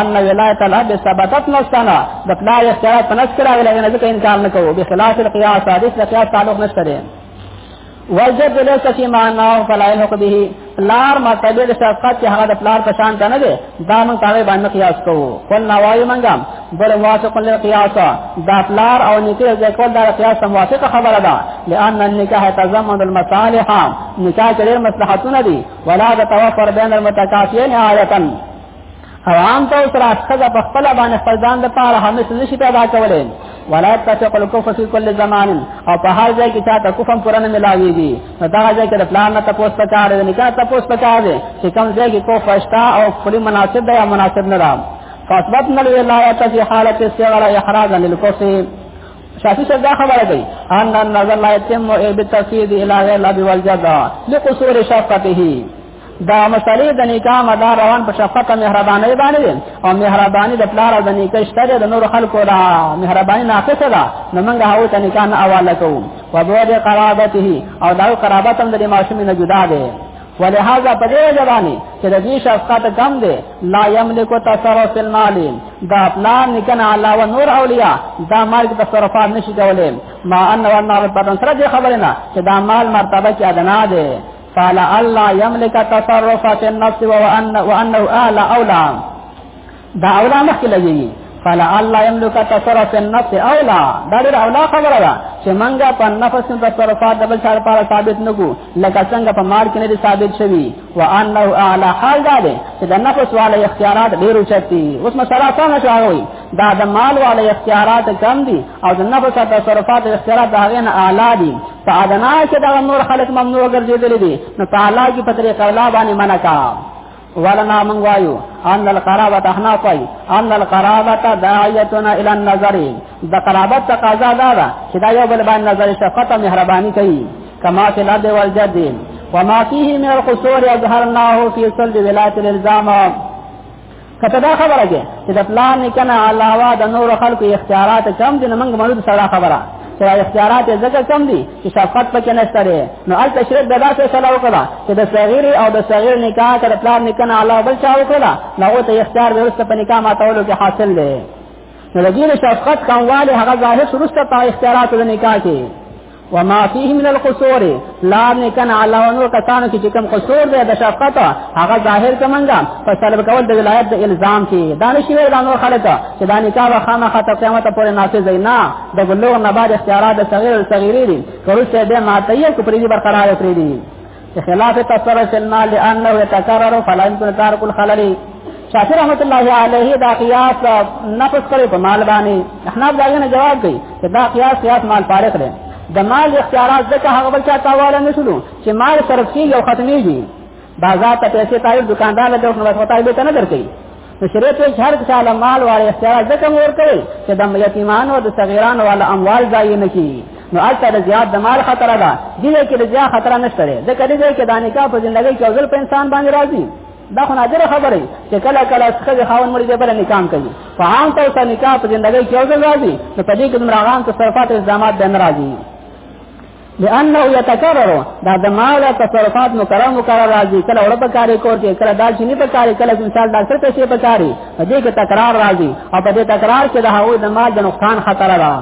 ان ولایت الاب ثبتت نستنا د پلار اختیارات په نس کرا ویل نه ځکه انکار نه کوو بخلاف القياس حدیث له قياس تعلق نشته دی وجد ليس في معنا فلا يلحق به لار مرتبه د شفقت چې هغه د پلار په شان نه دی دا موږ تاوی باندې قیاس کوو قل نوای منګم بل موافق للقياس دا پلار او نکاح د کول دا قیاس موافقه خبره ده لئن النکاح تضمن المصالح نکاح کې مصلحتونه دي ولا تتوفر بين المتكافئين عادتن او عام طور سره خزه په خپل باندې خپل ځان د پاره همیش نشي پیدا کولای ولا تفق الكفر في كل زمان او په هر ځای کې چاته کفر پرانه ملاويږي نو دا ځای کې د پلان نه تاسو ته کار دی نه کا تاسو ته کار دی چې کوم ځای کې کو فشتا او خپل مناسب دی یا مناسب نه رام فاثبتنا الولايه في حاله الصغر احراجا للكفر شافعي صاحب دا خبره کوي ان النظر لا يتم بالتفسير الى غير الاب والجزاء لقصور شفقته دا مسلې د نکاح مدار روان په شفقت او مهرباني باندې دي او مهرباني د پلار او د نکاح شته د نور خلکو دا مهرباني ناقصه ده نو موږ هغه ته نکاح نه حواله کوو و بعد قرابته او دا قرابت هم د ماشوم نه جدا ده ولهذا په دې ځبانی چې د دې شفقت کم دی لا یملک تصرف المال دا پلان نکنه علاوه نور اولیاء دا مال کې تصرفات نشي کولای ما ان ورنه په تنسره خبره نه چې دا مال مرتبه کې ادنا دی قال الله يملك تصرف في النفس وأن وأنه أعلى أولى دا أولى مخکې لګيږي قال الله يملك تصرف في النفس أولى دا ډېر أولى خبره ده چې منګه په نفس کې تصرفات د بل چا لپاره ثابت نګو لکه څنګه په مال کې نه ثابت شوی وأنه أعلى حال دا دی چې د نفس والے اختیارات ډېر اوچتي اوس مسله څنګه شوی دا د مال والے اختیارات کم دي او د نفس تصرفات اختیارات هغه نه اعلی دي په ادنا کې دا نور خلق ممنوع ګرځېدل دي نو په الله کې په طریقه الله باندې منع کا ولنا من وایو ان القرابه احنا کوي ان القرابه داعیتنا الى النظر د قرابت تقاضا دا ده چې دا یو بل باندې نظر شفقت او مهرباني کوي کما فی الارض والجد وما فيه من القصور يظهرناه في صلب ولایت الالزام کته دا خبره کې چې د پلان نه کنه علاوه د نور خلکو اختیارات کم دي موږ مړو سره خبره چې اختیارات زګه کم دي چې شفقت پکې نشته لري نو ال تشریح د داسې سره وکړه چې د صغیر او د صغیر نکاح تر پلان نه کنه علاوه بل چا وکړه نو ته اختیار ورسته په نکاح ماتولو کې حاصل دی نو د دې شفقت کمواله هغه ظاهر سرسته په اختیارات د نکاح کې وما فيه من القصور لا نکن علا ونور کسانو کې کوم قصور دی د شفقت هغه ظاهر کمنګا په طلب کول د ولایت د الزام کې دانش ویل د نور خلک چې دا نکاح وخامه خاطر قیامت پورې نافذ نه د بلوغ نه بعد اختیارات د صغیر صغیری دي کورسه به ماته یې کو پرې برقرار پرې دي خلاف تفسر سننا لانه يتكرر فلا يمكن ترك الخلل شافعي رحمت الله عليه دا قياس نفس کړي په مال باندې احناف دا نه جواب کوي چې دا قياس قياس مال فارق دی د مال اختیارات ځکه هغه بل چا تاواله نشلو چې مال صرف کیږي او ختميږي بازار ته پیسې تایید دکاندار له دوه نو وسوتای به نه درکې نو شریعت یې هر چا له مال والا اختیار ځکه مور کوي چې د یتیمانو او د صغیرانو والا اموال ځای نه کی نو البته د زیات د مال خطر ده دې کې د زیات خطر نشته دی ځکه دې کې د نکاح په ژوندۍ کې ځل په انسان باندې راځي دا خو نادر خبره چې کله کله څخه خاون مړي دې بل نکاح کوي په عام طور سره نکاح په ژوندۍ کې ځل راځي نو په دې کې د مراغان تصرفات اقدامات د ناراضي لانه يتكرر دا د مال تصرفات مکرر مکرر راځي کله وړ په کاري کور کې کله دال شنی په کاري کله مثال ډاکټر ته شي په کاري په دې کې تکرار راځي او په دې تکرار کې د هغوی د مال د نقصان خطر ده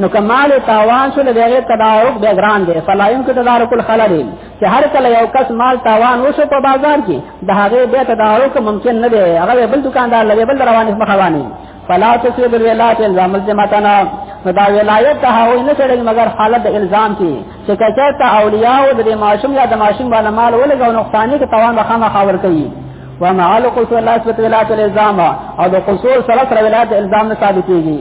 نو کمال تاوان شو له دغه تدارک به ګران دی فلایم کې تدارک الخلل چې هر کله یو کس مال تاوان وشو په بازار کې د هغه به تدارک ممکن نه دی هغه بل دکاندار لوي بل رواني مخواني فلا تسوی بالولایت الزام الزمتنا نو دا ولایت ته هغوی نه چړېږي مګر حالت د الزام کې چې که چېرته اولیاو د دې ماشوم یا د ماشوم باندې مال ولږه او نقصاني کې توان به خامخا ورکوي وما على قصور الله اثبت ولایت الالزام او د قصور سره سره ولایت الزام نه ثابتېږي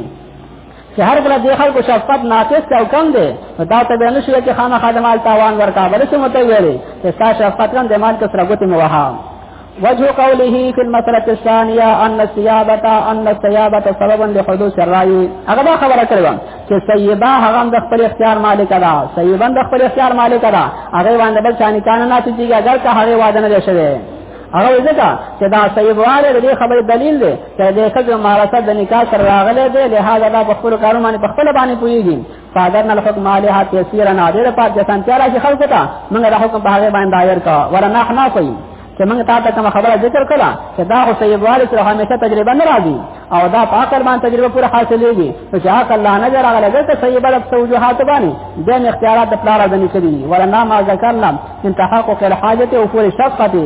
چې هر کله د خلکو شفقت ناقص او کم دی دا ته به نشي چې خامخا د مال توان ورکا بلکې متویلې چې ستا شفقت کم د مال کې سره ګوتې موها وجه قوله في المسألة الثانية أن السيابة أن السيابة سببا لحدوث الرأي هغه دا خبره کړې و چې سیبا هغه د خپل اختیار مالک ده سیبا د خپل اختیار مالک ده هغه باندې بل چاني کانه نه تیږي اگر که هغه واده نه شوه هغه ځکه چې دا صیب واله د خبرې دلیل دی چې د خځو مارسه د نکاح سره راغله دی لهدا دا په خپل کارو باندې په خپل باندې پويږي فاذرنا الحكم عليها تيسيرا نادر پات جسان تیارا چې خلق ته موږ د حکم په هغه باندې دایر کا ورنه حنا کوي چې موږ تا ته کوم خبره ذکر کړه چې دا خو سید وارث له همیشه تجربه نه راځي او دا په عقل باندې تجربه پوره حاصلېږي نو چې عقل لا نه راغله دلته سید بل په وجوهات باندې د اختیارات د پلار د نکړي ورنه ما ذکرنا ان تحقق الحاجت او فور شفقته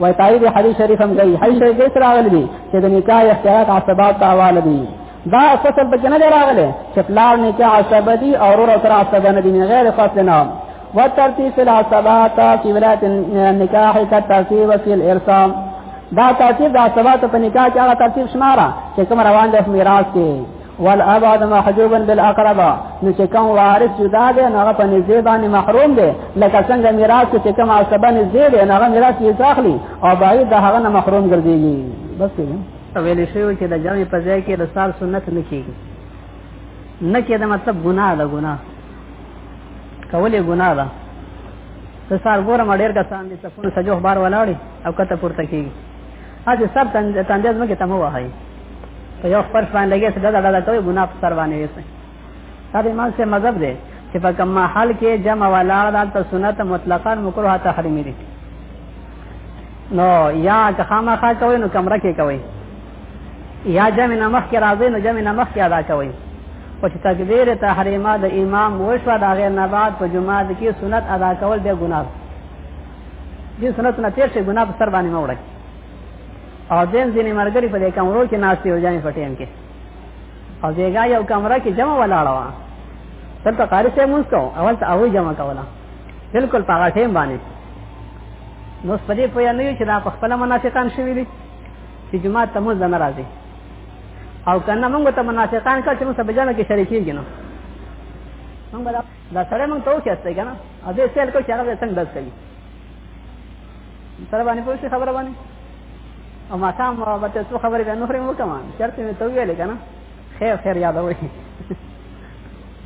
وای تایید حدیث شریف هم کوي حدیث شریف کې راغلي دي چې د نکاح اختیارات اسباب ته حواله دي دا فصل په جنه راغله چې پلار نکاح اسباب دي او ورو تر اسباب نه دي غیر خاص نه وترتیب الاسبات فی ولایت النکاح کترتیب فی الارسام دا ترتیب د اسباب په نکاح کې هغه ترتیب شماره چې کوم روان دي میراث کې والابعد محجوبا بالاقرب نو چې کوم وارث جدا دی نو هغه په نږدې باندې محروم دی لکه څنګه میراث چې کوم عصبه نږدې دی نو هغه میراث یې ځاخلي او باید د هغه نه محروم ګرځيږي بس دی ویل شوی چې د جامع په ځای کې د سال سنت نه کیږي نه کې د مطلب ګناه ده ګناه کولې ګناه ده د سار ګوره مډیر کسان دي چې په سجو خبر ولاړي او کته پورته کیږي اځه سر تند تند زمکه تمو وای په یو فرش باندې لګي څه دغه دغه کوي ګناه سر باندې وي دا به مان څه مذهب دی چې په کوم حال کې جمع ولاړ دالته سنت مطلقاً مکروه تحریمي دي نو یا که خامخا کوي نو کمره کې کوي یا جمع نمخ کې راځي نو جمع نمخ کې ادا کوي او چې تکبیر تحریمه د امام وشو دا غیر نه بعد په جمعه کې سنت ادا کول به ګناه دې سنت نه تیر شي ګناه په سر باندې موړی او دین ځینې مرګري په دې کمرو کې ناست یو ځای په ټیم کې او دیګا یو کمره کې جمع ولاړه وه دلته قاری صاحب مونږ کو اول ته هغوی جمع کوله بالکل په هغه ټیم باندې نو اوس په دې پوه نه یو چې دا په خپله منافقان شوي دي چې جومات ته مونځ نه راځي او که نه مونږ ته منافقان کړ چې مونږ سره په جمع کې شریکېږي نو مونږ به دا سره مونږ ته وکړسته کنه ا دې سیل کو چې هغه څنګه داس کوي سره باندې پوښتنه خبره باندې او ما کام به ته څو خبرې به نو خریم وکم چرته مې تو ویلې کنه خیر خیر یاد وای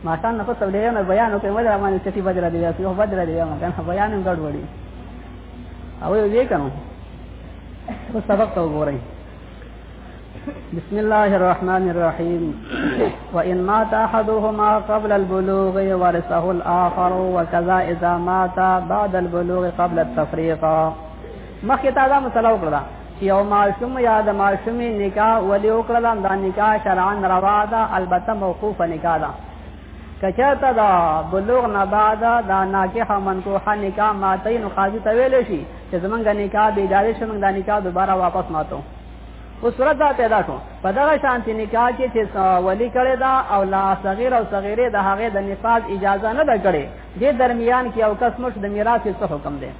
ما کان نه پته ولې نه بیان وکم ولا باندې چې بدر دی یا څو بدر دی یا ما کنه بیان هم ګډ وړي او یې کنه خو سبق ته وګورئ بسم الله الرحمن الرحيم وإن مات أحدهما قبل البلوغ ورثه الآخر وكذا إذا مات بعد البلوغ قبل التفريق مخکې تا دا مسله وکړه چې یو ماشوم یا د ماشومې نکاح ولې وکړه دا نکاح شرعا روا ده البته موقوفه نکاح ده کچاته دا بلوغ نه بعد دا ناکح منکوحه نکاح ماته نو قاضي ته ویل شي چې زمونږ نکاح به اداره شي موږ دا نکاح دوباره واپس ماتو او صورت دا پیدا شو په دغه شانتی نکاح کې چې ولی کړي دا او لا صغیر او صغیره د هغه د نفاذ اجازه نه ده کړې د درمیان کې او قسم مش د میراث څه حکم دی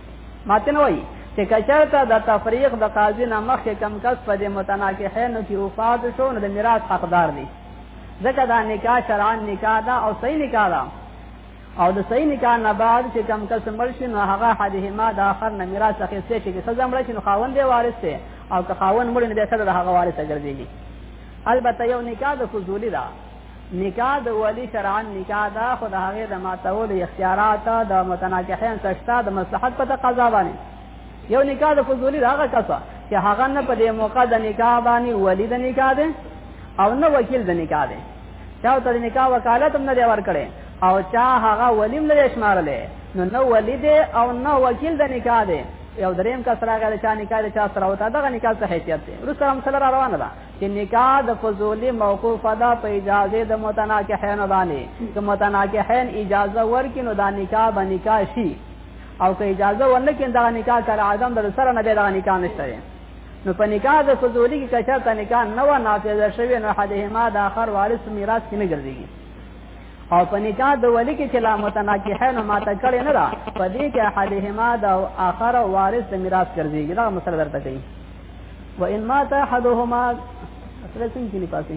ماته نه وایي چې کچرته د تفریق د قاضي نه مخکې کم کس په دې متناکحینو کې وفات شو نو د میراث حقدار دی ځکه دا نکاح شرعاً نکاح ده او صحیح نکاح ده او د صحیح نکاح نه بعد چې کم کس مړ شي نو هغه حدهما د آخر نه میراث اخیستی شي چې ښځه مړه شي نو خاوند یې وارث دی او که خاوند مړ نو بیا ښځه د هغه وارثه ګرځېږي البته یو نکاح د فضولي ده نکاح د ولی شرعا نکاح ده خو د هغې د ماتولو اختیارات د متناکحین څه شته د مصلحت په تقاضا باندې یو نکاح د فضولي ده هغه کسه چې هغه نه په دې موقع د نکاح باندې ولی د نکاح ده او نه وکیل د نکاح ده چا ته نکاح وکالت هم نه دی ورکړي او چا هغه ولیم نه شمارلې نو نو ولی دی او نو وکیل د نکاح دی یو دریم کس راغی چا نکاح د چا سره وته دغه نکاح څه حیثیت دی رسول الله صلی الله روانه ده چې نکاح د فضولی موقوف ده په اجازه د متناکحین باندې که متناکحین اجازه ورکړي نو دا نکاح به نکاح شي او که اجازه ورنکړي دا نکاح کله عدم د سره نه به دا نکاح نشته نو په نکاح د سوزولي کې کچا ته نکاح نه و نافذ شوی نو حدهما د اخر وارث میراث کې نه ګرځي او په نکاح د ولی کې چې لا متناکحه نو ماته کړي نه دا په دې کې حدهما د اخر وارث میراث ګرځي دا مسله درته کوي و ان مات احدهما اصل څنګه کې نه پاتې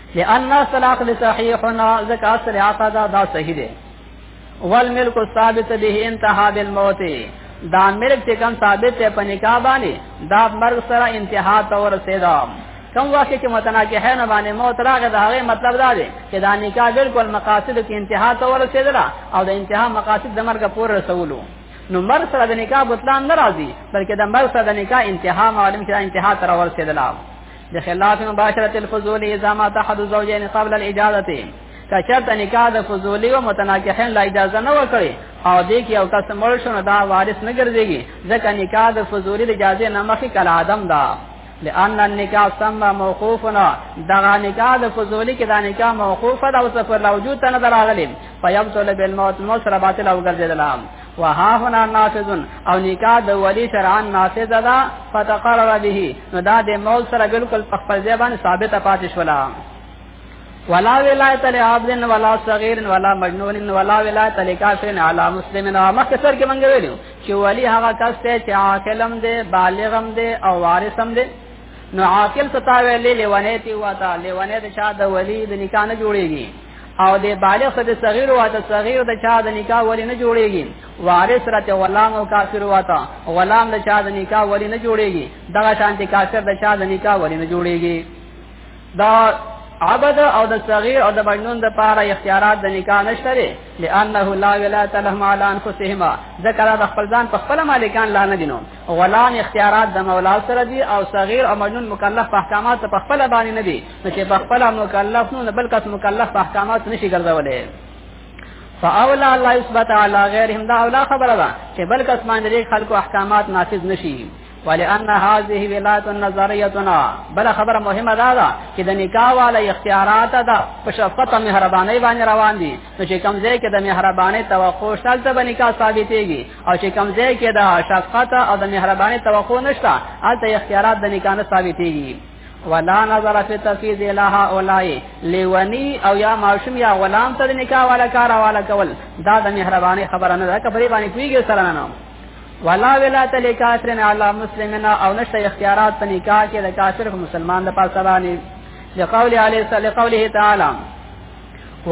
لأن الصلاة لصحيح ذکا اصل عطا دا دا صحیح دی والملک ثابت به انتها بالموت دا ملک چې کوم ثابت ته په نکاح باندې دا مرګ سره انتها ته ورسېدا کوم واقع چې متناقض نه باندې موت راغی دا هغه مطلب دا دی چې دا نکاح بالکل مقاصد کې انتها ته ورسېدل او د انتها مقاصد د مرګ پورې رسولو نو مر سره د نکاح بطلان ناراضي بلکې د مر سره د نکاح انتها معلوم چې انتها تر ورسېدل بخلاف مباشرة الفضول اذا ما تحد الزوجين قبل الاجازه کچرت نکاح د فضولی او متناکحین لا اجازه نه ورکړي او دې کې او کس مړ شو دا وارث نه ګرځيږي ځکه نکاح د فضولی د اجازه نه مخکې کله عدم ده لأن النکاح سمى موقوفنا دغه نکاح د فضولی کې دا نکاح موقوفه ده او څه پر وجود ته نه دراغلي فیبطل بالموت مصر باطل او ګرځیدل وها هنا نافذ او نکاح د ولی شرعا نافذ ده فتقرر به نو دا د مول سره بالکل په خپل ځای باندې ثابت پاتې شولا ولا ولایت لعبد ولا صغیر ولا مجنون ولا ولایت لکافر علی مسلم او مخکې سر کې مونږ ویلو چې ولی هغه کس ته چې عاقلم دی بالغم دی او وارثم دی نو عاقل ستاوی لیونه تی وتا لیونه د شاده ولی د نکاح نه جوړیږي او د بالغ د صغیر او د صغیر د چا د نکاح ولی نه جوړیږي وارث راته غلام او کافر واته غلام د چا د نکاح ولی نه جوړیږي دغه شانتي کافر د چا د نکاح ولی نه جوړیږي دا عبد او د صغیر او د مجنون د پاره اختیارات د نکاح نشته لري لانه لا ولایت لهم علی انفسهما ذکر د خپل ځان په خپل مالکان لا نه دینو غلام اختیارات د مولا سره دي او صغیر او مجنون مکلف په احکامات په خپل باندې نه دي چې په خپل مکلف نو بل کس مکلف په احکامات نشي ګرځولې فاولا الله یثبت علی غیرهم دا اولا خبره ده چې بل کس باندې خلکو احکامات نافذ نشي ولأن هذه ولایت نظریتنا بل خبره مهمه ده دا چې د نکاح والا اختیارات ده په شفقت او مهرباني باندې روان دي نو چې کوم ځای کې د مهرباني توقع شته ته به نکاح ثابتېږي او چې کوم ځای کې د شفقت او د مهرباني توقع نشته هلته اختیارات د نکاح نه ثابتېږي ولا نظر فی تفیز الہ اولائی لیونی او یا معشوم یا غلام تد نکاح والا کارا والا کول دا دا مہربانی خبر انا دا کبری بانی کوئی گے سرانا نام ولا ولا تلی کافرین علا مسلمنا او نشت اختیارات پا نکاح کی دا کافر مسلمان دا پاس سرانی لقولی علیہ السلام لقولی تعالی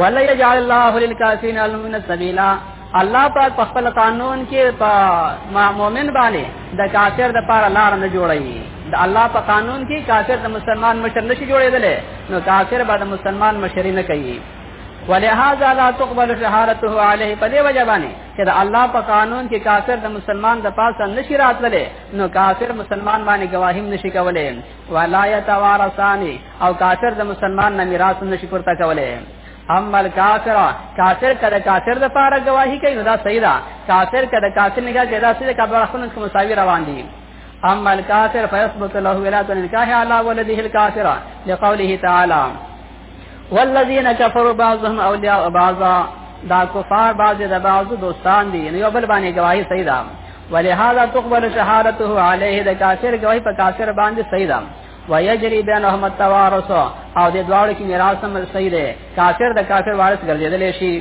ولا يجعل الله للكافرين على سبيلا الله پاک په خپل قانون کې په مؤمن باندې د کافر د پاره لار نه جوړوي د الله په قانون کې کافر د مسلمان مشر نشي جوړېدل نو کافر به د مسلمان مشر نه کوي ولهذا لا تقبل شهادته عليه په دې وجه باندې چې د الله په قانون کې کافر د مسلمان د پاسه نشي راتللی نو کافر مسلمان باندې گواهی نشي کولای ولا يتوارثانی او کافر د مسلمان نه میراث نشي پورته کولای اما الکافر کافر کده کافر د پاره گواہی کوي نو دا صحیح ده کافر کده کافر نگاه کوي دا سیده کبر خپل کوم مساوي روان دي اما الکافر فیثبت له ولایت النکاح علی ولده الکافر لقوله تعالی والذین کفروا بعضهم اولیاء بعضا دا کفار بعض د بعض دوستان دي نو بل باندې گواہی صحیح ده ولهذا تقبل شهادته علیه د کافر گواہی په کافر باندې صحیح ده ويجري بينهم التوارث او د دواړو کې میراث هم صحیح دی کافر د کافر وارث ګرځیدل شي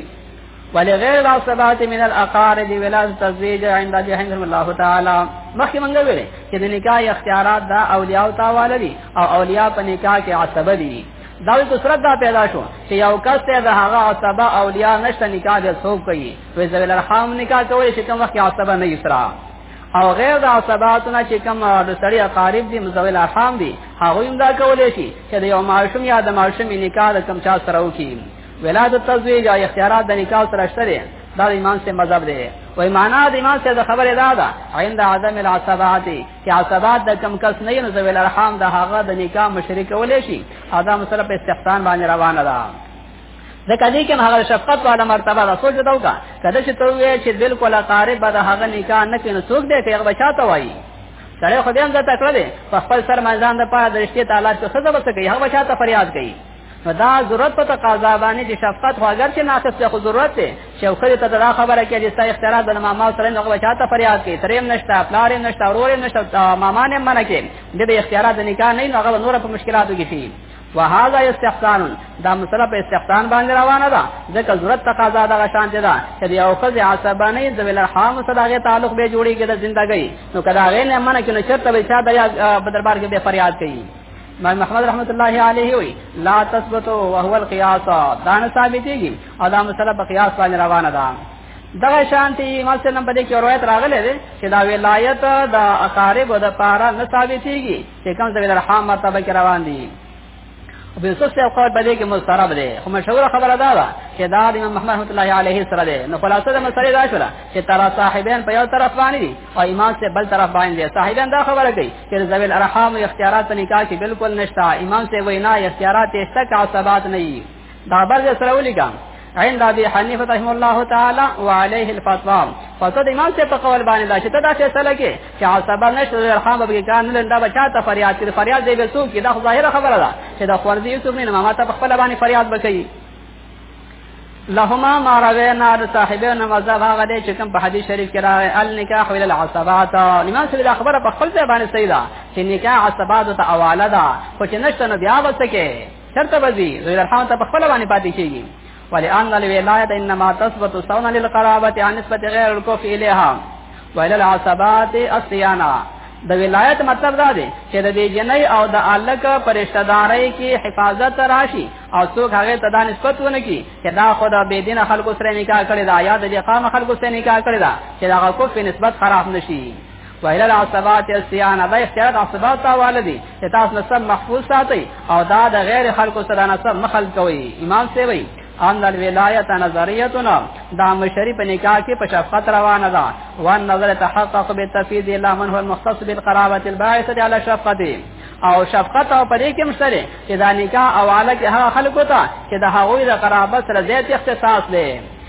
ولغیر الصبات من الاقارب ولا تزویج عند ابي حنظل الله تعالی مخکې مونږ ویل چې د نکاح اختیارات دا اولیاء او تاواله دي او اولیاء په نکاح کې عصبه دي دا د صورت دا پیدا شو چې یو کس ته د هغه عصبه اولیاء نشته نکاح د څوک کوي وې زویل ارحام نکاح کوي چې کوم وخت عصبه نه یسرا او غیر د عصباتونه چې کوم د سړی اقارب دي مزول ارحام دي هغه هم دا کولای شي چې د یو ماشوم یا د ماشوم نکاح د کم چا سره وکړي ولادت تزویج او اختیارات د نکاح سره شته دي دا د ایمان سے مذهب دی وای معنا د ایمان سے د خبره دا ده عند عدم العصبات چې عصبات د کم کس نه نو زویل ارحام د هغه د نکاح مشرک ولې شي ادا مسله په استحسان باندې روانه ده ځکه دې کې هغه شفقت والا مرتبه ده سوچ وتاو کا کله چې ته وې چې بالکل قارب به هغه نکاح نه کینې څوک دې ته هغه چاته وایي سره خو دې هم ځته کړل په خپل سر مزان د پاره د رښتیا تعالی څخه څه ځبته کوي هغه چاته فریاد کوي نو دا ضرورت په تقاضا باندې چې شفقت خو اگر چې ناقص ته ضرورت دی چې خو ته دا خبره کې چې ستا اختلاف د ماما سره نه غوښته چاته فریاد کوي تریم نشته پلار نشته ورور نشته ماما نه منکه د اختیارات نه کار نه نو هغه نور په مشکلاتو کې شي وهذا استحسان دا مسله په استحسان باندې روانه ده ځکه ضرورت تقاضا دا شان ده چې یو خزه عصبانه د ویل حام صداغه تعلق به جوړیږي د ژوندۍ نو کدا غې نه منه کې نو شرط به شاده یا په دربار کې به فریاد کوي محمد رحمت الله علیه وی لا تثبت وهو القياس دا نه ثابتېږي او دا مسله په قیاس باندې روانه ده دغه شانتی مسلم په دې کې روایت راغلی دی چې دا ولایت د اقارب د پارا نه ثابتېږي چې کوم د الرحام مرتبه کې روان دي په یوسف صاحب قول باندې کې مسترب دی خو مشهور خبره دا ده چې دا د امام محمد رحمت الله علیه سره دی نو خلاصه د مسلې دا شوه چې تر صاحبین په یو طرف باندې دي او امام سے بل طرف باندې دي صاحبین دا خبره کوي چې ذویل ارحام او اختیارات په نکاح کې بالکل نشته امام سے وینا اختیارات اشتک عصبات نه دا بل ځای سره ولیکم عند ابي حنيفه رحمه الله تعالى وعليه الفتوى فصد امام سے په قول باندې دا چې دا فیصله کې چې عصبه نشته د ارحام به کان نه دا بچا ته فریاد کړي فریاد دی به څوک دا ظاهره خبره ده چې دا فرض یوسف نه ماما ته خپل باندې فریاد وکړي لهما ما روینا د صاحبین مذهب هغه دی چې کوم په حدیث شریف کې راغی النکاح ویل العصبات امام صلی الله خبره په خپل ځای باندې صحیح ده چې نکاح عصبات ته اواله ده خو چې نشته نو بیا وسکه چرته بزي ذوی الارحام ته په خپل باندې پاتې کیږي ولئن الولايه انما تثبت سونا للقرابه عن نسبت غير الكف اليها والى العصبات الصيانه د ولایت مطلب دا دی چې د دې جنۍ او د الک پرشتہ داري کې حفاظت راشي او څوک هغه ته دا نسبت ونه کی چې دا خدا به دین خلکو سره نکاح کړی دا یا د دې قام خلکو سره نکاح کړی دا چې دا کوف نسبت خراب نشي وإلى العصبات الصيانة دا اختیارات عصبات تاواله دي چې تاسو نسب محفوظ ساتي او دا د غیر خلکو سره نسب مخل کوي امام سی وی ان الولایت نظریتنا دا مشری په نکاح کې په شفقت روانه ده وان نظر تحقق بالتفید الا من هو المختص بالقرابه الباعثه على شفقته او شفقت او پرې کې مشره چې دا نکاح اواله کې هغه خلکو ته چې د هغوی د قرابت سره زیات اختصاص لري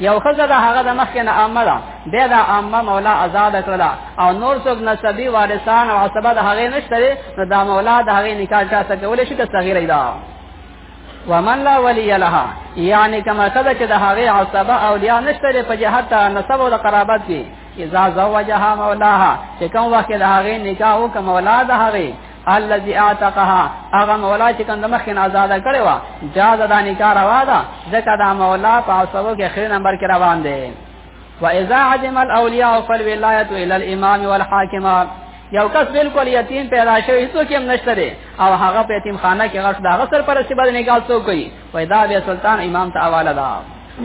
یو خزه د هغه د مخکې نه عامه ده بیا د عامه مولا آزاد کړله او نور څوک نسبي وارثان او عصبه د هغې نشته دی نو دا مولا د هغې نکاح چا څه کولی شي که صغیره ده ومن لا ولی لها یعنی کما کده چې د هغې عصبه اولیاء نشته دی په جهت د نسب او د قرابت کې اذا زوجها مولاها چې کوم وخت د هغې نکاح وکړه مولا د هغې الذي اعتقها هغه مولا چې کوم مخکې آزاد کړي وا جاز د نکاح روا ده ځکه دا مولا په اوسو کې خیر نمبر کې روان دی واذا عدم الاولیاء فالولایت الى الامام والحاکم یو کس بالکل یتیم پیدا شوی هیڅوک هم نشته دی او هغه په یتیم خانه کې غرس دا غسر پر سبد نکاح څوک کوي پیدا به سلطان امام ته حواله ده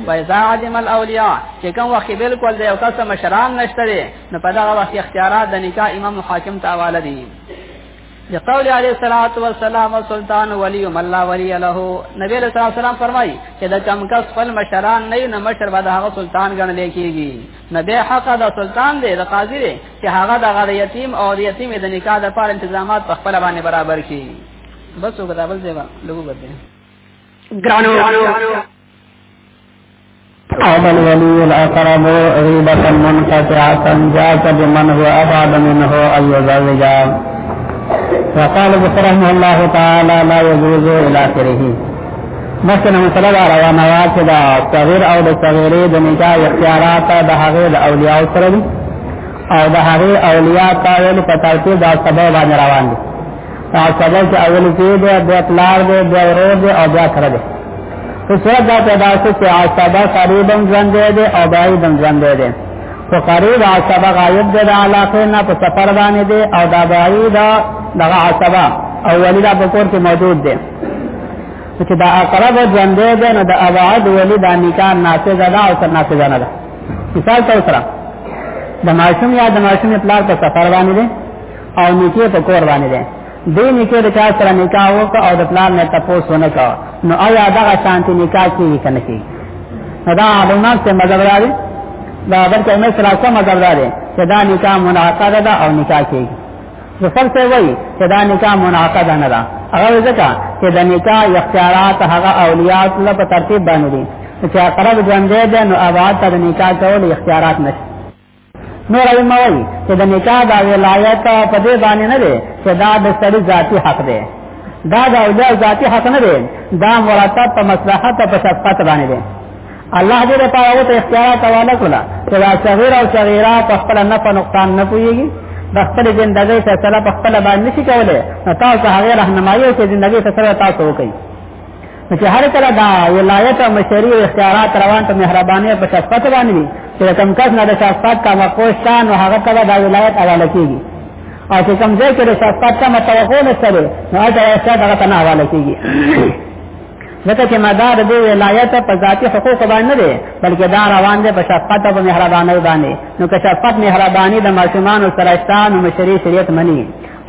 وایزا عدم الاولیاء چې کوم وخت بالکل د یو کس مشران نشته دي نو په دغه وخت اختیارات د نکاح امام حاکم ته حواله دي د قول علی صلوات و سلام سلطان ولی من لا ولی له نبی علیہ الصلوۃ والسلام فرمایي چې د کم کس خپل مشران نه نه مشر به هغه سلطان ګڼل کیږي نبی حق د سلطان دی د قاضي دی چې هغه د غیر یتیم او یتیم د نکاح د پر تنظیمات په خپل باندې برابر کړي بس وګدا بل ځای لګو ګرځي ګرانو هذا الولي الأقرب غيبة منقطعة جاءت بمن هو أبعد منه أن يزوجا وقال بكر رحمه الله تعالى لا يجوز إلى آخره مخکنه مسله دا روانه وه چې دا صغیر او د صغیرې د نکاح اختیارات د هغې د اولیاء سره دي او د هغې اولیاء تاول په ترتیب دا سبب باندې روان دي دا سبب چې اول کې دی بیا پلار دی بیا ورور دی او بیا سره دی په صورت دا پیدا شو چې عصبه قریبا ژوند دی او بعیدا ژوند دی خو قریب عصبه غایب دی د علاقې نه په سفر باندې دی او دا بعید دغه عصبه او ولی دا په کور کې موجود دی چې دا اقرب ژوند دی نو د ابعد ولی دا نکاح نافذ ده او تر نافذ نه ده مثال تر سره د ماشوم یا د ماشوم پلار په سفر باندې دی او نکاح په کور باندې دی دې نکاح د چا سره نکاح وکړ او د پلان نه تاسو نه کا نو آیا دا شانتي نکاح کیږي کنه کیږي دا علماء څه مذهب راوي دا بلکې موږ سره کوم مذهب راوي چې دا نکاح منعقد ده او نکاح کیږي نو فرض وایي چې دا نکاح منعقد نه ده هغه ځکه چې د نکاح اختیارات هغه اولیات له په ترتیب باندې دي چې اقرب ژوند دی نو ابعاد ته د نکاح کول اختیارات نشته نور علم وایي چې د نکاح دا ولایت په دې باندې نه دی چې دا د سړي ذاتی حق دی دا د اولیاء ذاتی حق نه دی دا مرتب په مصلحت او په شفقت باندې دی الله دې له پاره ته اختیارات حواله کړه چې دا صغیر او صغیرا په خپل نه په نقصان نه پويږي د خپل ژوندۍ فیصله په خپل باندې نشي کولای نو تاسو هغه راهنمایي چې ژوندۍ فیصله تاسو وکړئ چې هر کله دا ولایت او مشری او اختیارات روان ته مهرباني په شفقت باندې وي چې کوم کس نه د شفقت کا مقوشان او هغه کله دا ولایت حواله کیږي او چې کوم ځای کې د شفقت کا متوقع نه سره نو هغه راځي هغه ته حواله کیږي ځکه چې مدار د ولایت په ذاتي حقوق باندې نه دی بلکې دا روان دی په شفقت او مهرباني باندې نو که شفقت مهرباني د ماشومان او سرشتان او مشری شریعت مني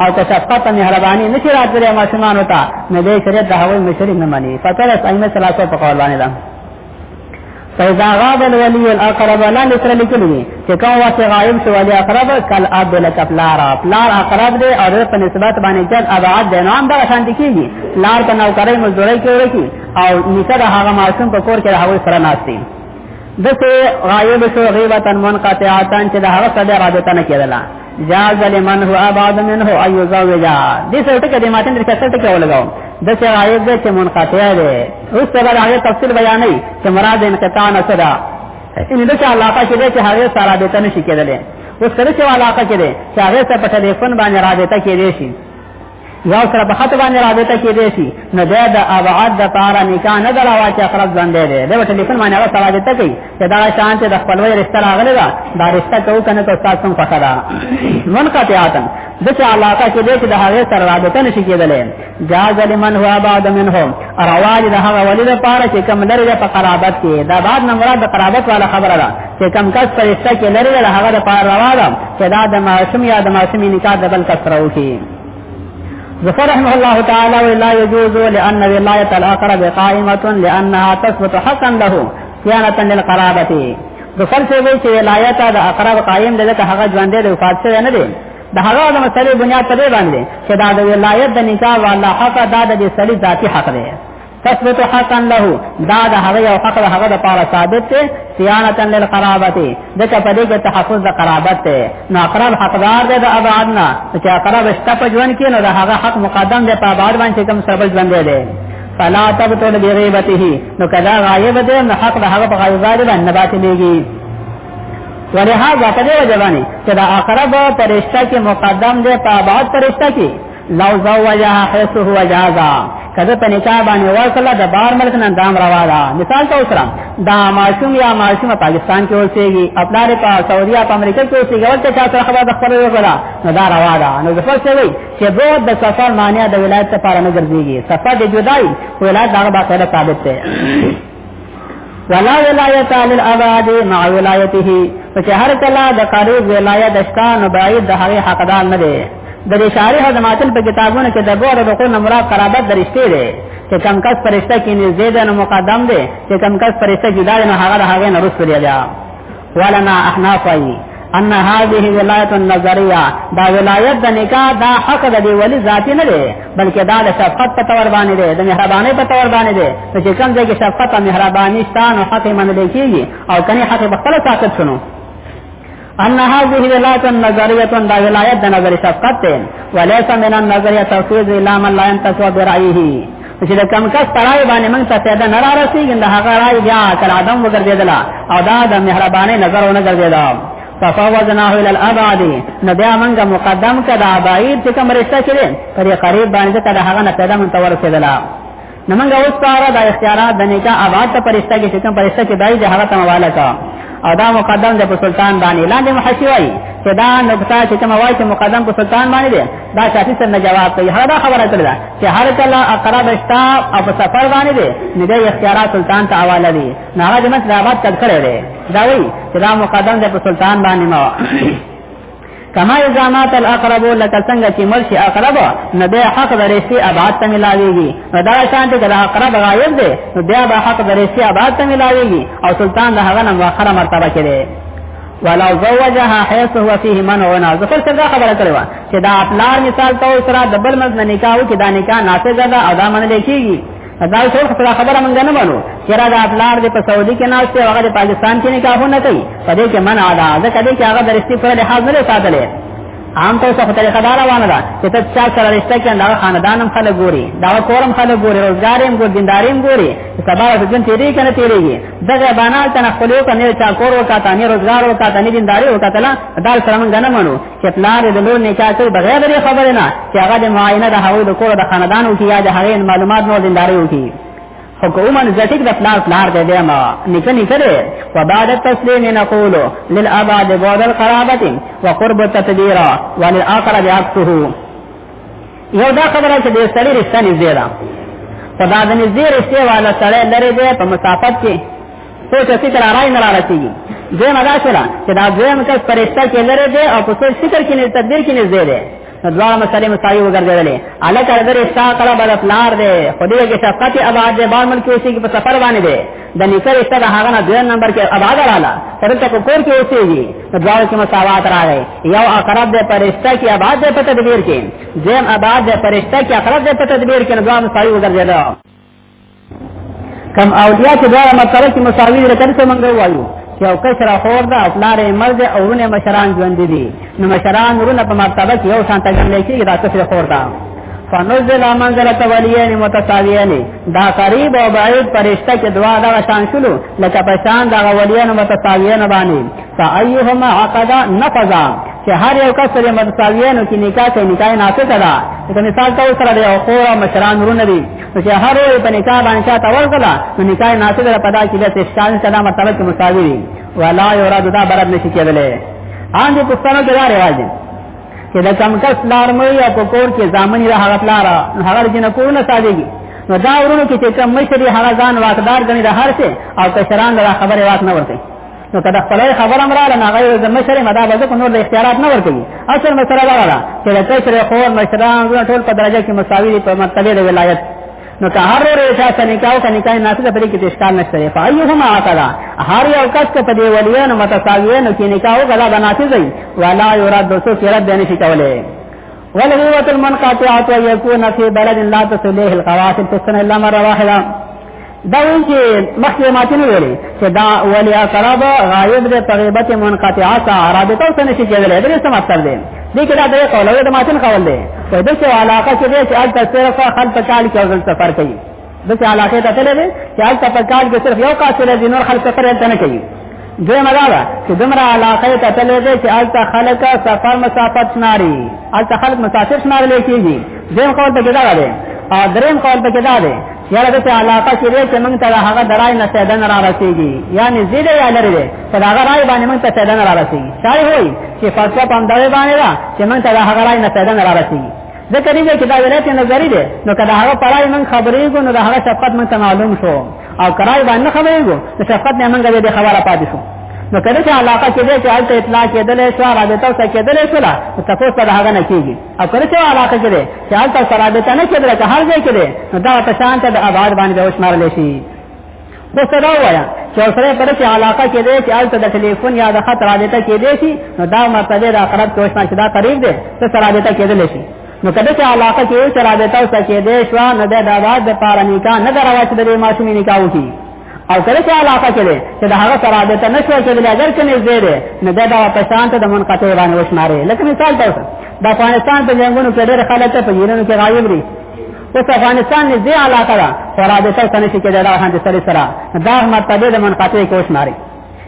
او که شفقت او مهرباني نشي راتللی ماشومانو ته نو دې شریعت د هغوی مشري نه مني فطرت ائمه ثلاثه په قول باندې ده فإذا غاب الولي الأقرب لا لسر لکلی چې کوم وخت غائب شو ولي أقرب کل أب لك پلار پلار أقرب دی او په نسبت باندې چې ابعاد دی نو هم دغه شان دي کیږي پلار په نوکرۍ مزدورۍ کې ورکی او نیکه د هغه معصوم په کور کې هغه سره ناشتي دته غائب شو غیبتا منقطعتا چې د هغه سره رابطه نه کېدله جاز لمن هو ابعد منه اي زوجا دې څه ټکه دې ماتن درکې څه ټکه ولګاو د څه رايب دې چې منقطع دی اوس څه رايب تفصیل بیانې چې مراد انقطاع نه صدا ان د شاء الله پاتې دې چې هغه سره به تنه شي کېدلې اوس کله چې علاقه کې دې چې هغه څه په ټلیفون باندې رابطه کې دې شي یو سره په خط باندې رابطه کېدې شي نو دا د ابعاد د پاره نکاح نه دراوا چې اقرب ځان دی دی د ټلیفون باندې هغه سره رابطه کوي چې دا شان چې د خپلوي رشتہ راغلی دا دا رشتہ کو کنه ته تاسو څنګه پخا دا منقطعاتن د چې علاقه کې دې چې د هغه سره رابطه نشي کېدلې جاز لمن هو بعد منهم رواج د هغه ولید پاره چې کم لري په قرابت کې دا بعد نه مراد د قرابت والا خبره ده چې کم کس پر رشتہ کې لري له هغه لپاره روا ده چې دا د معصوم یا د معصومي نکاح د بل کس راوکي ظفر رحمه الله تعالى ولا يجوز لأن ولاية الأقرب قائمة لأنها تثبت حقا له صيانة للقرابة ظفر سے وی چې ولایت د اقرب قائم ده ته هغه ژوند دی وفات شوی نه دی د هغه د مسلې بنیاد په دې باندې چې دا د ولایت د نکاح والا حق دا د سړي ذاتی حق دی تثبت حقا له دا د هغه یو حق د هغه د پاره ثابت دی صيانه للقرابت دغه په دې کې تحفظ د قرابت دی نو اقرب حقدار دی د ابعاد نه چې اقرب شته په ژوند کې نو د هغه حق مقدم دی په ابعاد باندې کوم سبب ژوند دی فلا تبتل بغيبته نو کدا غایب دی نو حق د هغه په غایب باندې باطلېږي ولهذا په دې وجه باندې چې د اقرب پرشتہ کې مقدم دی په ابعاد پرشتہ کې لو زوجها حيث هو جازا کده په نکاح باندې ورکړه د بار ملک نه دام روا ده مثال ته وسره دا ماشوم یا ماشومه پاکستان کې اوسېږي خپل په سعودي او امریکا کې اوسېږي ولته چا سره خبره خبره وکړه نو دا روا ده نو ځکه څه وي چې دوه د سفر معنی د ولایت لپاره نه ګرځيږي سفر د جدای ولایت هغه باندې ثابت ده ولا ولایت علی الاباد مع ولایته چې هر کله د قریب ولایت شته نو بعید د هغه حقدار نه دی د شارح د ماتل په کتابونو کې د بوره د قول مراد قرابت درشته دی چې کم کس فرشته کې نږدې ده نو مقدم دی چې کم کس فرشته کې دا نه هغه هغه نه رسول دی ولنا احناف وی ان هذه ولایت النظریه دا ولایت د نکاح دا حق د دی ولی ذاتی نه دی بلکې دا د شفقت په تور باندې دی د مهرباني په تور باندې دی چې کوم ځای کې شفقت او مهرباني شته نو حق منل کیږي او کني حق په خپل ساکت شنو ان هذه ولایت النظریه دا ولایت د نظر شفقت دی وليس من النظریه تفویض الا من لا ينتسب برایه چې د کم کس پرای باندې موږ ته پیدا نه را رسیږي دا هغه راي بیا کر ادم وګرځیدلا او دا د مهرباني نظر ونه ګرځیدا ففوضناه الى الابعد نو بیا موږ مقدم کړه بعید چې کوم رشتہ چره پر قریب باندې کړه هغه نه پیدا مونږ تور کېدلا نو موږ اوس پاره د اختیارات د نکاح آباد ته پرشتہ کې چې کوم پرشتہ کې دای هغه ته مواله کا او دا مقدم د سلطان باندې لاندې محشي وای چې دا نقطه چې کوم وای چې مقدم په سلطان باندې ده دا شافعي سره جواب کوي هغه خبره کړل چې هر کله اقرب شتا او په سفر باندې دی نو د اختیارات سلطان ته حواله دي نه هغه جنت آباد تل کړی دی دا وی چې دا مقدم دی په سلطان باندې ما کما ازامات الاقرب لکه څنګه چې مرشي اقرب نه به حق درېسي آباد ته ملاويږي نو دا شان ته دا اقرب غایب دی نو بیا به حق درېسي آباد ته ملاويږي او سلطان د هغه نن واخره مرتبه کړي ولو زوجها حيث هو فيه منع ذکر څنګه خبره کړې و چې دا پلار مثال ته سره د بل منځ نه نکاح کې دا نکاح نافذ ده او دا منل کېږي دا څو خپل خبره مونږ نه منو چې را دا پلار دې په سعودي کې ناشته هغه د پاکستان کې نکاح نه کوي په دې کې منع ده دا کله چې هغه درستي پر لحاظ نه ساتلې عام طور څخه طریقه دا روانه ده چې ته چا سره رشتہ کې دا خاندان هم خلک ګوري دا کورم خلک ګوري روزګار هم ګوري دیندار هم ګوري سبا د ژوند تیری کنه تیریږي دغه بنا ته نه خپلو کنه چا کور وکاته نه روزګار وکاته نه دینداري وکاته دا سره مونږ نه منو چې پلار د لور نکاح کوي بغیر د خبرې نه چې هغه د معاینه د هغوی د کور د خاندان وکړي یا د هغې معلومات نور دینداري وکړي خو کومه ځټیک د پلار پلار دی دی ما نکه نکه دی و بعد التسلیم نقول للابعد بعد القرابه وقرب التدبير وللاقرب عكسه یو دا خبره چې د سړي رښتیا نږدې ده په دا د نږدې رښتیا والا سړی لري دی په مسافت کې سوچ او فکر آرای نه را رسیږي دویمه دا شوله چې دا دویم کس فرشته کې لرې دی او په سوچ فکر کې نه تدبیر کې نږدې دی نو دواړه مسلې مساوي وګرځېدلې الک اگر اشتا کړه بل پلار دی خو دې کې شفقت آباد دی بار ملک اوسېږي په سفر باندې دی د نکر اشتا د هغه نه دویم نمبر کې آباد رااله تر ته کور کې اوسېږي نو دواړه کې مساوات راغی یو اقرب دی فرشته کې آباد دی په تدبیر کې دویم آباد دی فرشته کې اقرب دی په تدبیر کې نو دواړه مساوي وګرځېدل کم اولیاء چې دا مسله کې مساوي لري کله څنګه وایو چې او کشر خور دا افلار مرز او ورونه مشران ژوند دي نو مشران ورونه په مرتبه کې یو شان تجمل شي دا کشر خور دا فنزل منزلت ولیین متساویین دا قریب او بعید پرشتہ کې دعا دا شان شلو لکه په شان دا ولیین متساویین باندې فایهما عقد نفذا چې هر یو کس سره متساویین کې نکاح کوي نکاح نافذ ده مثال تاسو سره یو خور مشران ورونه دي چې هر وې په نکاح باندې چا تور کړه نو نکاح ناسره په پدا کې د استشکال سره مرتبه کې مساوي وي ولا یراد دا برد نشي کېدلې ان دې پښتنو کې دا رواج دي چې د کم کس لار مې یا په کور کې ځامن را هغه لار هغه جن کو نه ساجيږي نو دا ورونو کې چې کم مشري هغه ځان واقدار غني د هر څه او کشران د خبره واک نه ورته نو کله خپل خبره مراله نه غیر د مشر مدا به کو نور د اختیارات نه ورکړي اصل مسله دا ده چې د کشر خو مشران ټول په درجه کې مساوي دي په مرتبه د ولایت نو که هر ور ایشا سنکاو کا نکای ناس ته پرې کې تشکان نشته دی فایهما عقدا هر یو کس ته پدې ولیان متساویان کې نکاو غلا بناتې دی ولا یراد دوسو کې رد نه شي کولای والغيوة المنقطعة ويكون في بلد لا تصليه القواصل في السنة إلا مرة واحدة دا وی چې مخکې ماته نه ویلې چې دا ولی اقرب غایب دې په غیبت منقطعه سره رابطه سره نشي کېدلی دا څه مطلب دی دې کې دا د قول او د ماتن قول دی په دې چې علاقه کې دې چې اګه صرف خلک کال کې ځل سفر کوي دسې علاقې ته تللی دی چې هلته په کال کې صرف یو قاتل دی نور خلک سفر هلته نه کوي دویمه دا ده چې دومره علاقې ته تللی دی چې هلته خلک سفر مسافر شماري هلته خلک مسافر شمارل کېږي دویم قول پکې دا دی او دریم قول پکې دا دی یاره دسې علاقه چې دی چې موږ ته د هغه د رای نه فایده نه را رسېږي یا نږدې دی یا لرې دی چې د هغه رای باندې موږ ته فایده نه را رسېږي شاید وایي چې فلسفه په همدغې باندې ده چې موږ ته د هغه رای نه فایده نه را رسېږي ځکه دې کې دا ولایت نظری دی نو کله هغه پړای من خبرېږو نو دا هغه شفقت من ته معلوم شو او کرای باندې خبرېږو نو شفقت نه منګه دې خبره پاتې شو نو کله چې علاقه کې دې چې هلته اطلاع کېدلې شو رابطه سره کېدلې شو لا تاسو ته هغه نه کیږي او کله چې علاقه کې دې چې هلته سره رابطه نه کېدلې که هر ځای کې دې نو دا په شان ته د آباد باندې وشمارل شي خو سره وایا چې سره پر کې علاقه کې دی چې الته د ټلیفون یا د خط رابطه کې دی شي نو دا مرتبه د اقرب کوښښ چې دا قریب دی ته سره رابطه کېدل شي نو کله چې علاقه کې سره رابطه او سکه دی شو نو د دعوت د پاره نکاح نه دراوچ د ماشومې نکاح وکړي او کله چې علاقه کې دی چې د هغه سره رابطه نشو چې د اجر کې نه دی دی نو دا د پسان ته د منقطع باندې وشماري لکه مثال تاسو د افغانستان په جنگونو کې ډېر خلک په جیرونو کې غایب دي اوس افغانستان نه زی علاقه ده خو رابطه سره نشي کېدای دا هند سره سره دا مرتبه د منقطع کوش ماري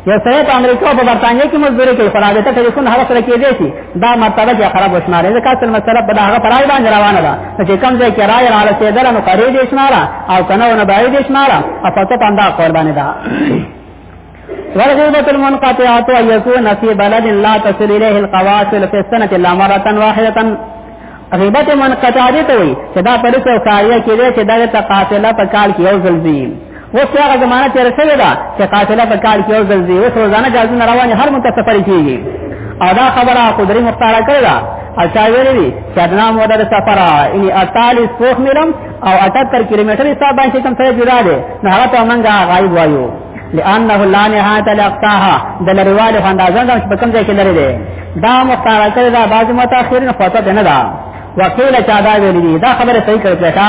یو سره په امریکا په برتانیا کې مزدوري کوي خو رابطه کوي کوم هغه سره کېدای شي دا مرتبه چې خراب وش ماري ځکه اصل مسله په هغه پرای باندې روانه ده چې کوم ځای کې راي را رسیدل نو قریب یې شماره او کنه نو باید یې شماره او په څه پنده قرباني ده والغيبة المنقطعة أن يكون في بلد لا تصل إليه القوافل في السنة إلا مرة واحدة غیبت منقطع دي ته وي چې دا پر څو کاریه کې دي چې دا ته قافله په کال کې یو ځل ځي اوس هغه زمانہ تیر شوی دا چې قافله په کال کې یو ځل ځي اوس روزانه جازونه روان هر متسفر کیږي او دا خبره قدرت مختار کړی دا او چا ویلی دی چې ادنا موده د سفر یعنی 48 فوخ میلم او 78 کیلومتر حساب باندې کوم څه جدا دی نه هغه ته مونږه غایب وایو لانه لا نهایت لاقطاها د لریوالي اندازه د په کوم ځای کې لري دی دا مختار کړی دا بعض متأخرین خطا ده نه دا وکیل چا دا ویلي دي دا خبره صحیح کړی دا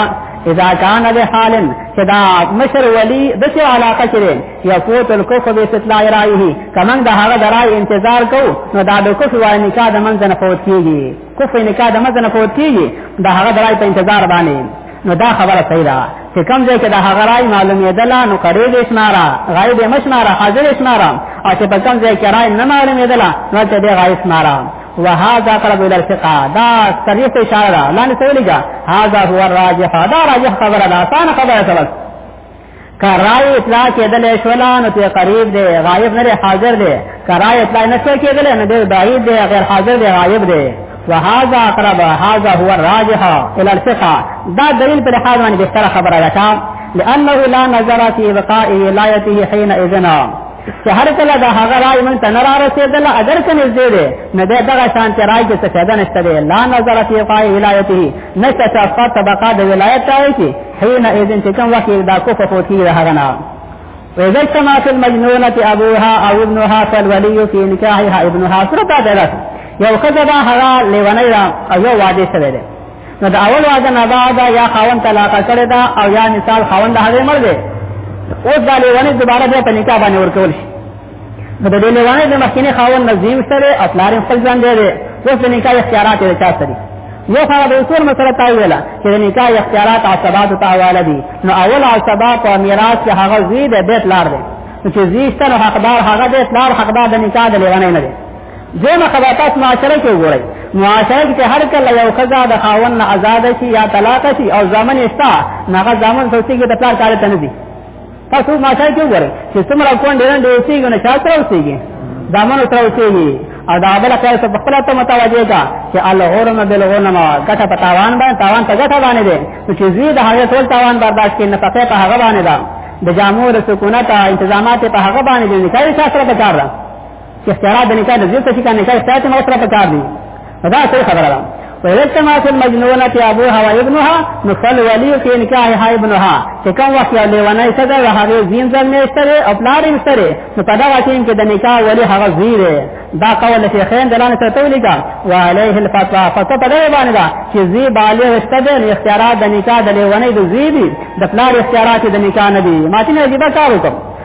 اذا كان له حال صدا مشر ولي د څه علاقه کړي يفوت الكف باستطلاع رايه کمن دا هغه درای انتظار کو نو دا د کف وای نکاح د منځ نه فوت کیږي کفر نکاح د مزنه فوت کیږي دا هغه درای په انتظار باندې نو دا خبره صحیح ده چې کوم ځای کې دا هغه راي معلومه ده لا نو قریب اسمارا غایب مشمارا حاضر اسمارا او چې په کوم ځای کې راي نه معلومه ده لا نو ته دی غایب اسمارا وهذا قرب الى الفقه دا صریح اشاره ده لاندې څه ویلګه هذا هو الراجح دا راجح خبره ده آسان خبره ده کرای اطلاع کېدل شولا نو ته قریب دی غایب نه حاضر دی کرای اطلاع نه شو کېدل نه دی بعید دی غیر حاضر دی غایب دی وهذا اقرب هذا هو الراجح الى الفقه دا دلیل پر حال باندې بهتر خبره ده لانه لا نظر في وقاء ولايته حين اذن چې هر کله دا هغه راي مونږ ته نه را رسېدل اگر کنه زه دې نه دا دغه شان ته راي کې څه فائدہ نشته لا نظر في وقاء ولايته نشته صفات طبقات ولایت راي کې حين اذن چې کوم وخت دا کوفه فوت کیږي د هغه نه وإذا اجتمعت المجنونة أبوها أو ابنها فالولي في نكاحها ابنها سره دا درس یو خزه دا هغه لیونی دا او یو واده شوی دی نو د اول واده نه بعد یا خاون طلاق کړی دا او یا مثال خاون د هغه مړ دی اوس دا لیونی دوباره بیا په نکاح باندې ورکول شي نو د دې لیوانې د مخکنی خاون نظیم سره او پلار خپل ځان دی دی اوس د نکاح اختیارات یې چا سره یو خبره د اصول مسله تا ویله چې د نکاح اختیارات عصبات ته حواله دي نو اول عصبات او میراث چې هغه زوی دی بیت لار دی نو چې زوی ستر حقدار هغه دی پلار حقدار د نکاح د لیوانې نه دی زمه خبرات معاشره کې وګورئ معاشره کې هر کله یو خزا د خاون نه آزاد شي یا طلاق شي او ځامن استا نه ځامن سوچي کې د پلار کار ته نه دي تاسو ما ته کې وره چې څومره کوان ډیر ډیر اوسېږي نه چا سره اوسېږي دامنو سره اوسېږي او دا بل خپل څه خپل ته متوجه کا چې الغرم بالغنم کټه په تاوان باندې تاوان ته ګټه باندې دي چې زی د هغه ټول تاوان برداشت کړي نه پخې په هغه باندې دا د جامو د سکونت انتظامات په هغه باندې دي کاری شاسره په کار ده اختیارات د نکاح د زیات څه کار نکاح اختیارات مو سره پکار دي دا صحیح خبره ده ویلتما فی المجنونه تی ابوها و ابنها نفل ولی فی نکاحها ابنها چې کوم وخت یو لیوانه څه ده هغه زین ځل نشته او پلار یې نشته نو په دا واقع کې د نکاح ولی هغه زی دی دا قول شیخین دلانه ته تولی کا و علیه الفتوا فتوا په دې باندې دا چې زی بالغ نشته دی اختیارات د نکاح د لیوانه د زی دی د پلار اختیارات د نکاح نه دی ماته نه دی به کار وکړي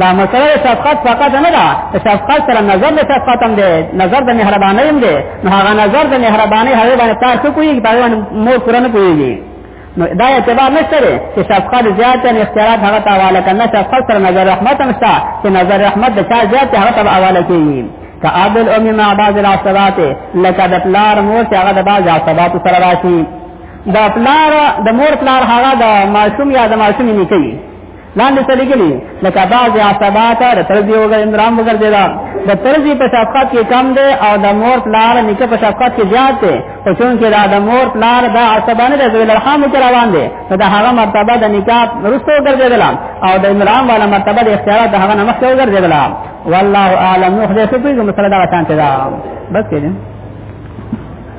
دا مسله د شفقت فقط نه ده د شفقت سره نظر د شفقت هم دی نظر د مهربانۍ هم دی نو هغه نظر د مهربانۍ هغه باندې تار څه کوي په باندې مور پوره نه کوي نو دا اعتبار نشته دی چې شفقت زیات نه اختیارات هغه ته حواله کنه شفقت سره نظر رحمت هم شته چې نظر رحمت د چا زیات هغه ته حواله کوي کعب الام مع بعض العصبات لکه د پلار مور چې هغه د بعض عصبات سره راشي د پلار د مور پلار هغه د ماشوم یا د ماشوم نه کوي لاندې څه لیکلي لکه بعض عصبات د ترزي وګړي اندرام وګرځي دا د ترزي په شفقت کې کم دی او د مور پلار نیکه په شفقت کې زیات دی او چونکې دا د مور پلار د عصبانه د ذویل ارحام کې روان دی نو د هغه مرتبه د نکاح وروسته وګرځېدل او د اندرام والا مرتبه د اختیارات د هغه نه مخکې وګرځېدل والله اعلم نو خدای څه پیږي مسله دا وتانته دا بس کېږي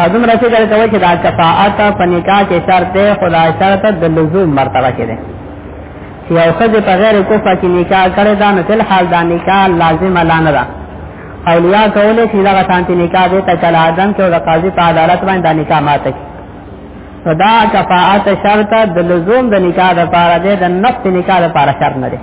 اعظم رسول الله کوي چې دا کفاءت په نکاح کې شرط ده خدا شرط د لزوم مرتبه کې ده چې یو خځه په غیر کوفه کې نکاح کړي دا نو تل حال دا نکاح لازم لانه ده اولیاء کولې چې دا شانتي نکاح دې ته کله اعظم کې او د قاضي په عدالت باندې دا نکاح ماته کی صدا کفاءت شرط د لزوم د نکاح لپاره ده د نفس نکاح لپاره شرط نه ده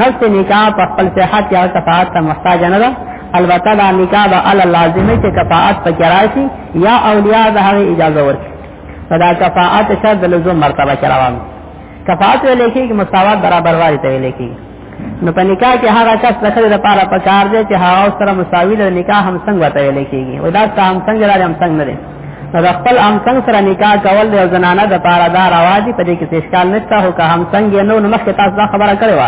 نفس نکاح په خپل صحت یا صفات ته محتاج نه ده البته دا نکاح به ال لازمه چې کفاعت په کراشي یا اولیاء د هغه اجازه ورکړي دا کفاعت شرط د لزوم مرتبه چروان کفاعت ویل کېږي چې مساوات برابر واري ته ویل کېږي نو په نکاح کې هغه کس د خپل لپاره په کار دی چې هغه سره مساوي د نکاح هم څنګه ویل کېږي ودا څه هم څنګه راځي هم څنګه دا خپل امسنګ سره نکاح کول د زنانه د پاره دا رواجی په دې کې څه اشکال نشته هو که همسنګ یې نو مخکې تاسو دا خبره کړې و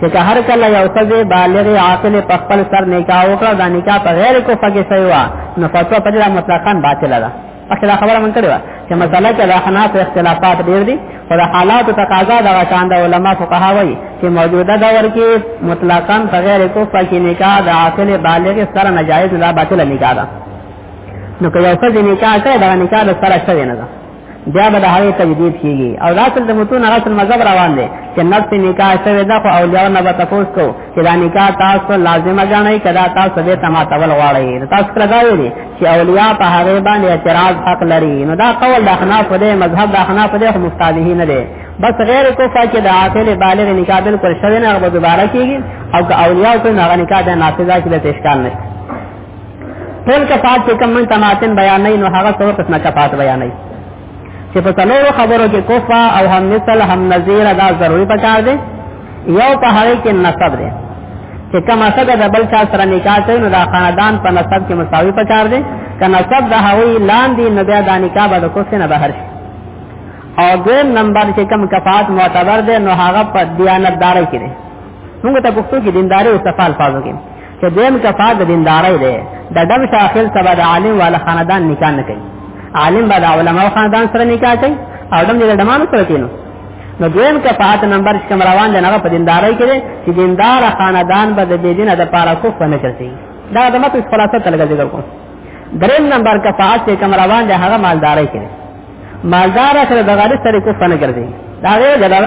چې که هر کله یو سړی بالغ عاقل په خپل سر نکاح وکړ دا نکاح په غیر کو فقې شوی و نو فتوا په دې مطلقاً باطله ده اخر دا خبره مونږ کړې و چې مسله کې د حناف اختلافات ډېر دي او د حالات تقاضا د غشان د علما فقها وایي چې موجوده دور کې مطلقاً بغیر کوفه کې نکاح د عاقل بالغ سره ناجایز لا باطل نکاح ده نو که یو څه نکاح کړي دا نکاح د سره شوی نه ده بیا به د هغه تجدید کیږي او راسل د متون راسل مذهب روان دي چې نفس نکاح شوی دا خو اولیاء نه به تاسو کو چې دا نکاح تاسو لازم غنئ کدا تاسو به تما تول غواړئ تاسو کړه دا ویلي چې اولیاء په هغه باندې اعتراض حق لري نو دا قول د احناف دی مذهب د احناف دی خو مستعدی نه دی بس غیر کوفه چې د عاقل بالغ نکاح بالکل شوی نه غو دوباره کیږي او که اولیاء کوئی نه نکاح د نافذه کې د اشکال نشته ټول کفات چې کوم ته ماتن بیانې نو هغه څو قسمه کفات بیانې چې په څلور خبرو کې کوفا او هم مثل هم نظیر دا ضروری پکار دی یو په هغه کې نسب دی چې کوم څنګه د بل چا سره نکاح کوي نو دا خاندان په نسب کې مساوي پکار دی که نسب د هغوی لاندې نو بیا دا نکاح به د کوفې نه بهر شي او دویم نمبر چې کوم کفات معتبر دی نو هغه په دیانتدارۍ کې دی موږ ته پښتو کې دینداري او صفال فاضو کې چې دیم کفاد دینداري دی د ډب شاخل سبا د عالم والا خاندان نکاح نه کوي عالم به د علماء خاندان سره نکاح کوي او دم د دمانو سره کینو نو دویم کفات نمبر چې کوم روان دی هغه په دینداري کې دی چې دیندار خاندان به د دې دینه د پاره کو فنه چرسي دا د مت خلاصه تلګه ذکر کوم دریم نمبر کفات چې کوم روان دی هغه مالداري کې دی مالدار سره د غالب سره کو فن ګرځي دا غیر جدا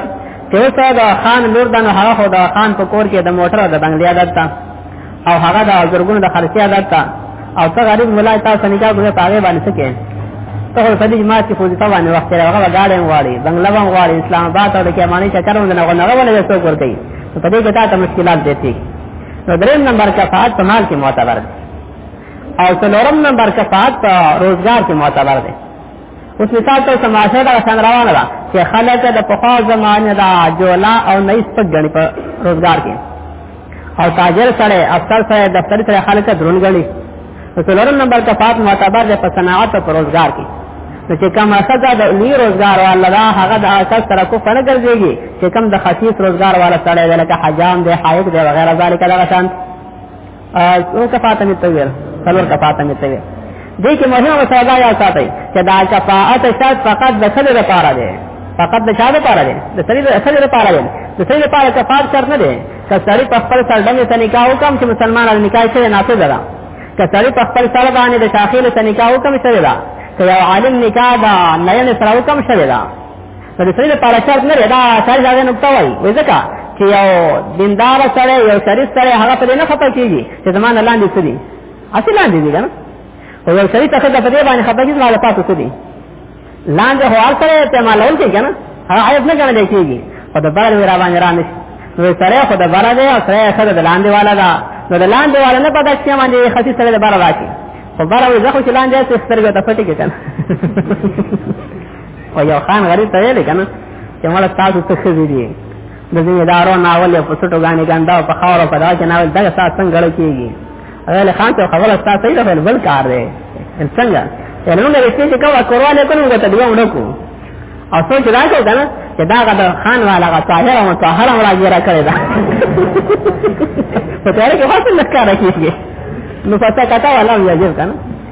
چې څو دا خان لور دنه هغه خو دا خان په کور کې د موټر د بنگلیا دتا او هغه د زرګونو د خرچي دتا او ته غریب مولای تاسو نه کاږي په هغه باندې سکے ته په دې جماعت کې فوجي باندې وخت راغله هغه غاړې واړي بنگلا باندې واړي اسلام آباد او د کمانې چکر ونه نه غنغه ولې څو ور کوي په دې کې تاسو مشکلات دي نو دریم نمبر کا فاعل په مال کې معتبر دي او څلورم نمبر کفاعت په روزګار کې معتبر دی اوس مثال ته سماشه دا څنګه روانه ده چې خلک د پخوا زمانه دا جولا او نئیس په غني په روزګار کې او تاجر سره افسر سره دفتر سره خلک درون غړي نو څلورم نمبر کفاعت معتبر دی په صنعت او روزګار کې نو چې کوم اصل دا د لوی روزګار والا دا هغه د اصل سره کو فن ګرځيږي چې کوم د خصيص روزګار والا سره لکه حجام دی حایق دی وغیرہ ذالک دا شان او کفات می تویر سلور کفات می تویر دې کې مهمه مسله دا یاد ساتئ چې دا کفاعت شرط فقط د سړي لپاره دی فقط د چا لپاره دی د سړي د سړي لپاره دی د سړي لپاره کفاعت شرط نه دی که سړي په خپل سر باندې تنکا وکم چې مسلمان د نکاح سره نافذ ده که سړي په خپل سر باندې د شاخیل تنکا وکم سره ده که یو عالم نکاح دا نه نه سره وکم سره ده نو د سړي لپاره شرط نه دی دا سړی دا نقطه وایي وایي ځکه چې یو دیندار سره یو شریف سره هغه په دې نه خپه کیږي چې زمان لاندې څه دي اصل لاندې دي کنه او یو شریف ته خدای په دې باندې خپه کیږي مال پاتې څه دي لاندې هو اړ سره ته مال ول کیږي کنه هغه عیب نه کنه کیږي او د بار ورا باندې را نشي نو سره خو د بار دی او سره خدای د لاندې والا دا نو د لاندې والا نه پاتې چې باندې خسي سره د بار راځي خو بار وي زه خو چې لاندې څه سترګه ته پټي کنه او یو خان غریب ته ویل کنه چې مړه تاسو څه خزي دي د ځینې دارو ناول په سټو غانې ګندا په خاورو په داګه ناول دغه سات څنګه غړ کیږي هغه خان ته خبره ستا صحیح ده بل کار دی څنګه علمونه به چې کومه کورواله کوم غته دی ونه کو او سوچ راځو کنه چې دا غد خان والا غا طاهر او طاهر او راځي را کړی دا په تیارې کې فاصله کار کیږي نو پتا کته ولا یې ځل کنه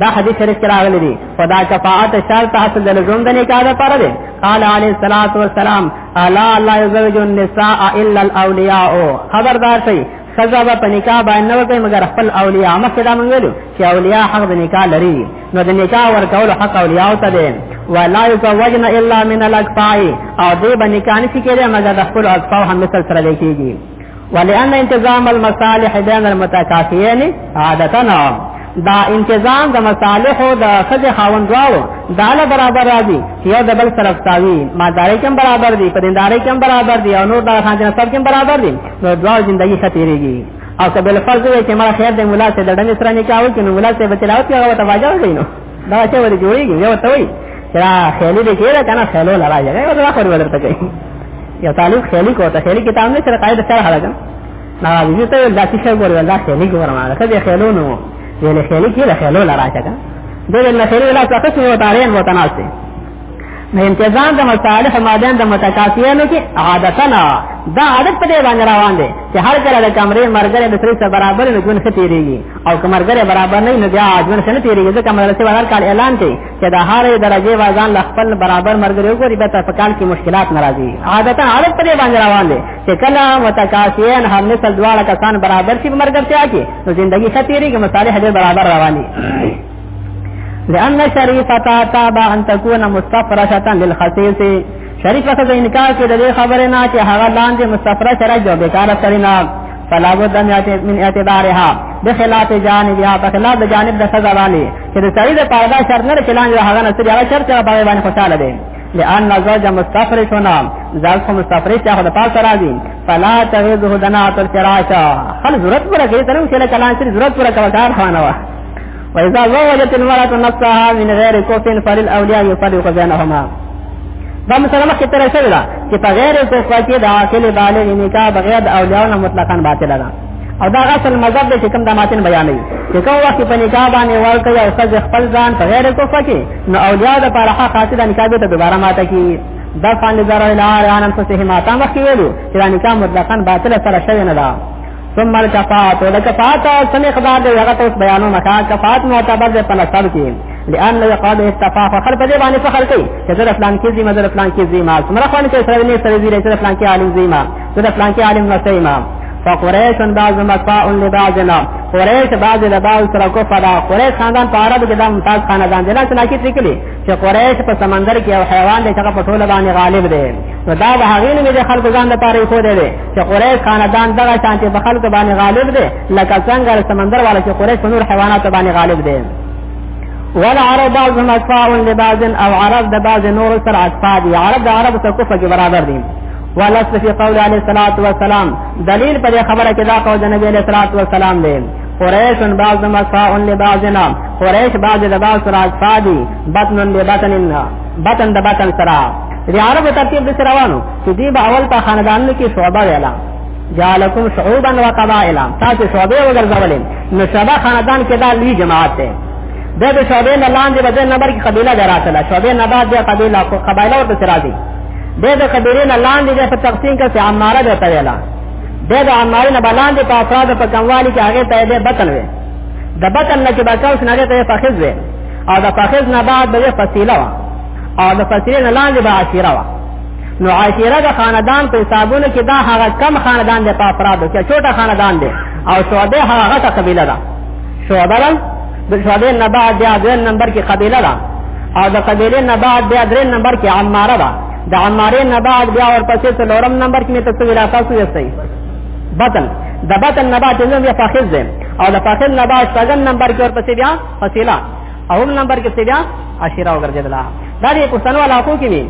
دا حدیث شریف کې راغلی دی خدا شفاعت شرط اصل د لزوم د نکاح لپاره دی قال علی الصلاۃ والسلام الا لا یزوج النساء الا الاولیاء خبردار شئ سزا به په نکاح باندې نه کوي مګر خپل اولیاء مخکې دا مونږ ویلو چې اولیاء حق د نکاح لري نو د نکاح ورکول حق اولیاء ته دی ولا یزوجن الا من الاقفاء او دې باندې کانې چې کېږي مګر د خپل اقفاء هم مثل سره لیکيږي ولأن انتظام المصالح بين المتكافئين عادة عام دا انتظام د مصالحو د خځه خاوند واو دا له برابر راځي یو د بل طرف تاوی مالداري کوم برابر دي پرنداري کوم برابر دي او نور د خاجن سب کوم برابر دي نو دوا ژوندۍ ختیریږي او کبل فرض وي چې ما خیر د مولا ته د ډنګ سره نکاح وکړي نو مولا ته به تلاوت کوي او تواجه وکړي نو دا چې ولې جوړیږي یو ته وي چې دا خیلي دې کېده کنه خیلو نه راځي یو دا خو ورته کوي یو طالب خیلي کوته خیلي کتاب نه سره قاعده سره حلګم نه دې ته دا چې څه ګورې دا خیلي ګورم هغه ته خیلو نه وو دې خیلي کېده خیلو نه راځي کنه دې نه خیلي لا څه څه یو تارین متناسب نو انتظام د مصالح مادیان د متکافیانو کې عادتنا دا عادت په دې باندې روان دي چې هر کله د کمرې مرګره د سره برابر نه ګون ختیریږي او کمرګره برابر نه نو بیا ازمن سره تیریږي ځکه مدرسې وهر کال اعلان کوي چې د هارې درجه وازان ل خپل برابر مرګره وګوري به په کال کې مشکلات ناراضي عادت عادت پرې باندې روان دي چې کله متکاسین هم نه تل دواړه کسان برابر شي مرګرتیا کې نو ژوندۍ ښه تیریږي مصالح دې برابر روان دي لأن شريفة تابع أن تكون مستفرشة للخصيص شریف څخه انکار کوي د خبره نه چې هغه لاندې مستفرش راځي به کار سره نه فلا بد ان ياتي من اعتبارها بخلاف جانبها بخلاف جانب د سزا باندې چې د سړي د پاره دا شرط نه کلان یو هغه نه سړي هغه شرط چې په باندې خوشاله دی لأن زوج مستفرش هنا زوج خو مستفرش یا خو د پاسه راځي فلا تغذه دنا تر چراشا خل ضرورت پر کوي تنه چې کلان سړي ضرورت پر کوي کار خوانه وإذا زوجت المرأة نفسها من غير كوف فللأولياء يفرق بينهما دا مسله مخکې تر شوې ده چې په غیر کوف کې د عاقل بالغ نکاح بغیر د اولیاء نه مطلقاً باطل ده او دا غسل مذهب دی چې کوم د ماتن بیانوي چې کوم وخت په نکاح باندې ورکه یا استاد خپل ځان په غیر کوف کې نو اولیاء د پاره حق حاصل نکاح به ته دوباره ماته کی د فان ضرر الار ان انفسهما تمخ ویلو چې نکاح مطلقاً باطل سره شوی نه ده ثم الكفات ولكفات سمي خدار دي هغه تاسو بیانو مکا کفات معتبر ده په نصر کې لئن يقعد اتفاق فخر په دې باندې فخر کوي چې زه فلان کې زما زه فلان کې زما څومره خوان کې سره نه سره زیره زه فلان کې عالم زما زه فلان کې عالم نه سیما فقریش بعض مطاع لبعضنا قریش بعض لبعض سره کو فدا قریش خاندان په عرب کې د ممتاز خاندان دی نه چې لاکي لیکلي چې قریش په سمندر کې یو حیوان دی چې په ټوله باندې غالب دی نو دا د هغې نه د خلکو ځان لپاره یې خو دی چې قریش خاندان دغه شان چې په خلکو باندې غالب دی لکه څنګه سمندر والا چې قریش په نور حیواناتو باندې غالب دی ولا عرب بعضهم اصفاء لبعض او عرب د بعض نور سره اصفاء دي عرب د عرب سره کوفه کې برابر دي ولست في قول عليه الصلاه والسلام دلیل پر خبره کې دا قول د نبی عليه الصلاه والسلام دی قریش بعض مصاء لبعضنا قریش بعض د بعض سره اصفاء دي بطن لبطننا بطن د بطن سره دی عرب ترتیب د روانو چې دی به اول په خاندانونو کې شعبه ویلا جعلکم شعوبا و قبائلا تاسو شعبه وګرځولې نو شعبه خاندان کې دا لوی جماعت دی د دې شعبه نه لاندې به نمبر کې قبيله دراتله شعبه نه بعد د قبيله کو قبایل او تسرا دي د دې قبيله نه لاندې د تقسیم کې چې عماره ده تړلا د دې عماره نه بلاندې په افراد په کموالي کې هغه ته دې بطن وي د بطن نه چې باکاوس نه ته فخذ وي او د فخذ نه بعد به فصيله وا او د فصيله نه لاندې به عشيره وا نو عاشره د خاندان په حسابونو کې دا هغه کم خاندان دی په افرادو کې چوټه خاندان دی او شعبه هغه غټه قبیله ده شعبه ده د شعبه نه بعد بیا دویم نمبر کې قبیله ده او د قبیله نه بعد بیا دریم نمبر کې عماره ده د عماره نه بعد بیا ورپسې څلورم نمبر کې ته څه ویلا تاسو یې صحیح بطن د بطن نه بعد زم بیا فاخذ ده او د فاخذ نه بعد څنګه نمبر کې ورپسې بیا فصیله او نمبر کې بیا عشیره وګرځیدله دا دې پښتنو علاقو کې وي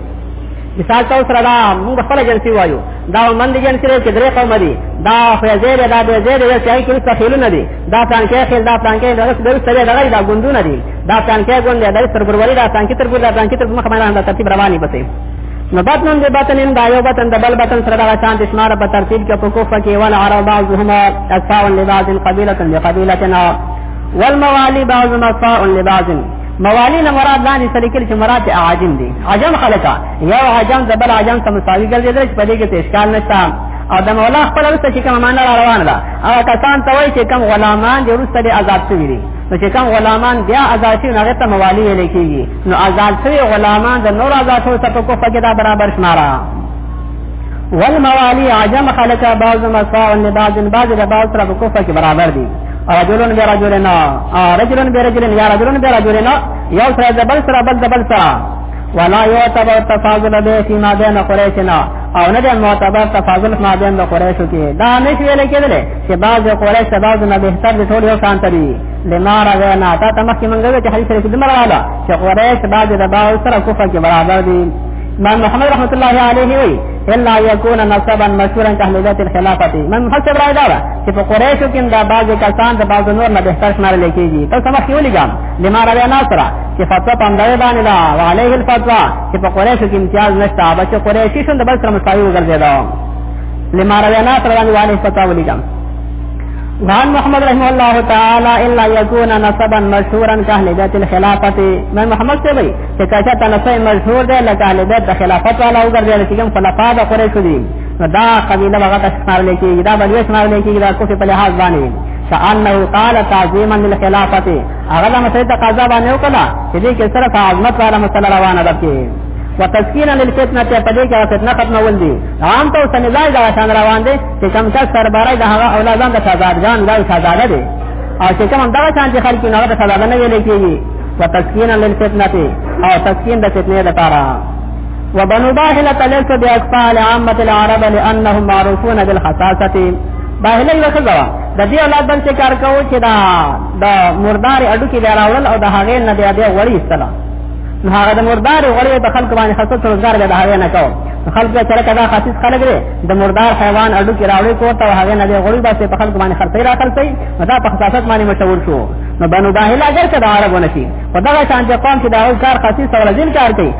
مثال تاسو سره دا موږ خپل جنسي وایو دا مند جنسي لري چې درې قوم دي دا خو زیر دا به زیر دا چې کې څه خېلونه دي دا څنګه کې خېل دا څنګه کې دغه دل سره دغه دا ګوندونه دي دا څنګه کې ګوند دا تر بروري دا څنګه تر بروري دا څنګه تر مخ باندې دا ترتیب رواني بته نو بات نن دې باتن ان دا یو باتن د بل باتن سره دا شان د شمار په ترتیب کې په کوفه کې ول عرب بعضهم اصحاب لبعض قبيله لقبيلتنا والموالي بعض مصاء لبعض موالی نه مراد لاندې سره کړي چې مراد عاجم دي عجم خلقا یو عجم زبر عجم ته مساوي ګرځیدل چې په دې کې اشکال نشته او د مولا خپل ورته چې کوم معنا را روان ده او کسان ته وایي چې کوم غلامان دي ورسته دي آزاد شوي دي نو چې کوم غلامان بیا آزاد شي هغه ته موالی ویل کېږي نو آزاد شوي غلامان د نور آزاد شوي ته کو فقې دا برابر شمارا والموالی عجم خلق بعض مساء لبعض بعض لبعض سره کو فقې برابر دي رجلن بی رجلن رجلن بی رجلن یا رجلن بی رجلن یو سره د بل سره بل د بل سره ولا يعتبر تفاضل به فيما بين قريشنا او نه د معتبر تفاضل ما بین د قریشو کې دا نه ویل کېدل چې بعض قریش بعض نه بهتر دي ټول یو شان تري لما راغنا تا تمخ کې منګه چې حدیث کې دمر والا چې قریش بعض د بعض سره کوفه کې برابر دي من محمد رحمت الله علیه وی الا یکون نسبا مشهورا کاهل ذات الخلافه من محمد رحمت الله چې په قریشو کې دا بعض کسان د بعض نور نه بهتر شمار لیکيږي ته سم خو لګام لما روي ناصره چې فتوا پندای باندې دا وعليه الفتوا چې په قریشو کې امتیاز نشته بچ قریشي شون د بل سره مساوي وګرځیدا لما روي ناصره باندې وعليه الفتوا ولګام وعن محمد رحمه الله تعالى الا يكون نسبا مشهورا كاهل ذات الخلافه من محمد سے بھئی کہ کہتا نسب مشہور ہے لکہ ذات خلافت والا وګرځیدا چې کوم خلفاء د قریشو دي دا قبیله هغه ته شمار لیکي دا بلوي شمار لیکي دا کوفه په لحاظ باندې فانه قال تعظیما للخلافه هغه د مسجد تقاضا باندې وکړه چې دې کې صرف عظمت والا مسله روانه ده کې وتسکینا للفتنه ته پدې کې فتنه ختمول دي عام طور سره ځای دا شان روان دي چې کوم څه سربارای د هغه اولادان د شهزاد جان لای شهزاده دي او چې کوم دا شان چې خلک نه د شهزاده نه ویل کېږي وتسکینا للفتنه او تسکین د فتنې لپاره وبنو باهلة ليس بأكفاء لعامة العرب لأنهم معروفون بالخصاصة باهله یو خزوا د دې اولاد بن څه کار کوو چې دا د مردار اډو کې راوړل او د هغه نه بیا بیا وړي استلا نو هغه د مردار وړي د خلک باندې خاصه روزګار به د هغه نه کوو خلک به سره کدا خاصه خلک لري د مردار حیوان اډو کې راوړي کوو ته هغه نه بیا وړي بس په خلک باندې خرڅي راخلتي دا په خصاصت باندې مشهور شو نو بنو باهله اگر کدا عربونه شي په دغه شان چې قوم چې دا کار خاصه سره ځین کار کوي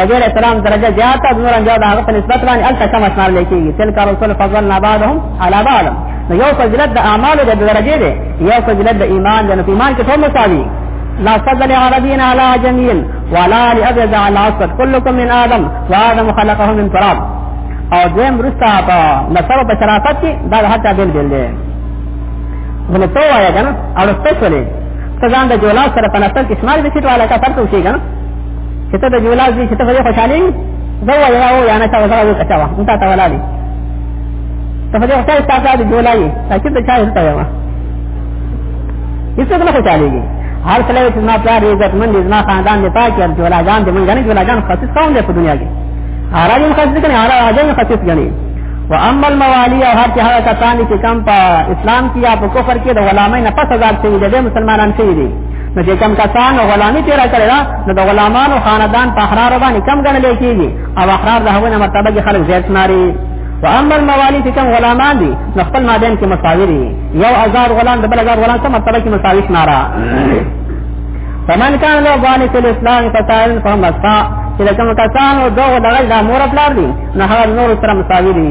نبی علیہ السلام درجه زیاته نور انجام د هغه په نسبت باندې الته کم اسنار لیکيږي تلک رسول فضل بعضهم على بعض نو یو فضیلت د اعمال د درجه دی یو فضیلت د ایمان د ایمان کې ټول مساوي لا فضل عربين على عجمين ولا لأبيض على أسود كلكم من آدم وآدم خلقه من تراب او دویم رستا په نصر په شرافت کې دا حتی بیل بیل دی ولې تو وایا کنه او څه څه لې څنګه د جولا سره په نصر کې شمار به شي والا کا فرق وشي کنه چې ته د جولاس دي چې ته په خوشحالي زه وایو یا نه چا وزره وي کچا وه انتا ته ولا دي ته په دې خوشحالي ستا پلار د جولا وي تا چې د چا هېڅ ته وایم هېڅوک نه خوشحالېږي هر کله چې زما پلار یې عزتمند دی زما خاندان دی پاک یې جولا جان دی مونږ نه جولا جان خصیص قوم دی په دنیا کې عرب یې خصیص ګڼي عرب عجم خصیص ګڼي و اما الموالی او هر چې هغه کسان چې کم په اسلام کې یا په کفر کې د غلامۍ نه پس آزاد شوي دي مسلمانان شوي دي نو چې کم کسانو غلامی تیر کړی دا نو د غلامانو خاندان په احرار باندې کم ګڼل کیږي او احرار د هغه مرتبه کې خلک زیات ناري و اما الموالی چې کم غلامان دي نو خپل مابین کې مساوي دي یو هزار غلام د بل هزار غلام سره مرتبه کې مساوي شمارا فمن كان له غالي في الاسلام فسائل فهم اسفا چې کوم کسانو دوه دغه د مور خپل دي نه هغه نور سره مساوي دي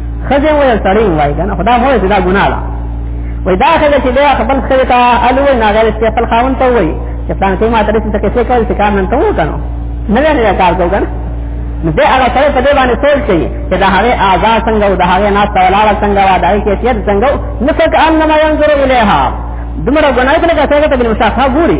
خځه وای سړی وای کنه خدا مو دا ګناه ده وای دا خځه چې دا خپل خځه ته الوی نه غیر چې خپل خاون ته وای چې پلان کې ما ترې څه کې څه کول چې کار نن ته وکنو نه نه کار کو کنه نو دا هغه سره په دې باندې سوچ کوي چې دا هغه آزاد څنګه او دا هغه ناس تولاړ څنګه و دا هغه کیفیت څنګه نو څنګه ان ما ينظر الیها دمر غنای کنه که څنګه ته بل مشافه ګوري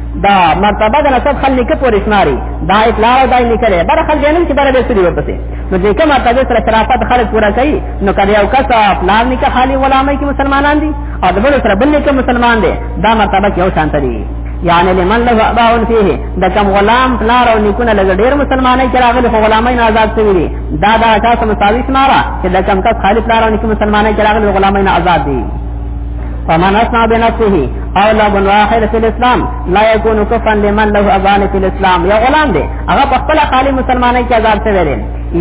دا مرتبه د نسب خل نکه پورې شماري دا اطلاع او دا نکره بر خل جنم چې بر به سړي ورپسې نو دې کومه تاسو سره شرافت خلک پورا کوي نو کله یو کس پلان نکه خالي غلامي کې مسلمانان دي او د بل سره بل نکه مسلمان دي دا مرتبه کې یو شان دي یعنی لمن له اباون فيه د کم غلام پلار او نیکونه لګ ډیر مسلمانای چې راغلي خو غلامای نه آزاد شوی دي دا دا تاسو مساوي شماره چې د کم کس خالي پلار او نیکه مسلمانای چې راغلي غلامای نه آزاد دي فمن اسمع بنفسه او لو بن واخر فی الاسلام لا یکون کفا لمن له ابان فی الاسلام یا غلام دی هغه په خپل خالی مسلمانای کې آزاد شوی دی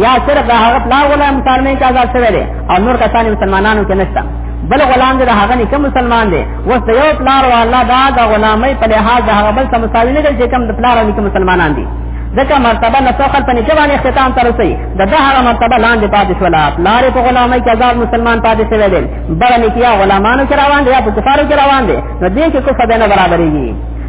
یا صرف دا هغه پلا غلام مسلمانای کې آزاد شوی دی او نور کسان مسلمانانو کې نشته بل غلام دی هغه نه کوم مسلمان دی وس یو پلار او الله دا د غلامۍ په لحاظ هغه بل سم مساوي نه دی چې کوم د پلار او کوم مسلمانان دي ځکه مرتبه نه څوخل په نشه باندې اختتام تر وسي د ده هغه مرتبه لاندې پاتې شولا پلار په غلامۍ کې آزاد مسلمان پاتې شوی دی بل نه کیا غلامانو کې روان دي یا په کفارو کې روان دي نو دې کې کوفه نه برابرېږي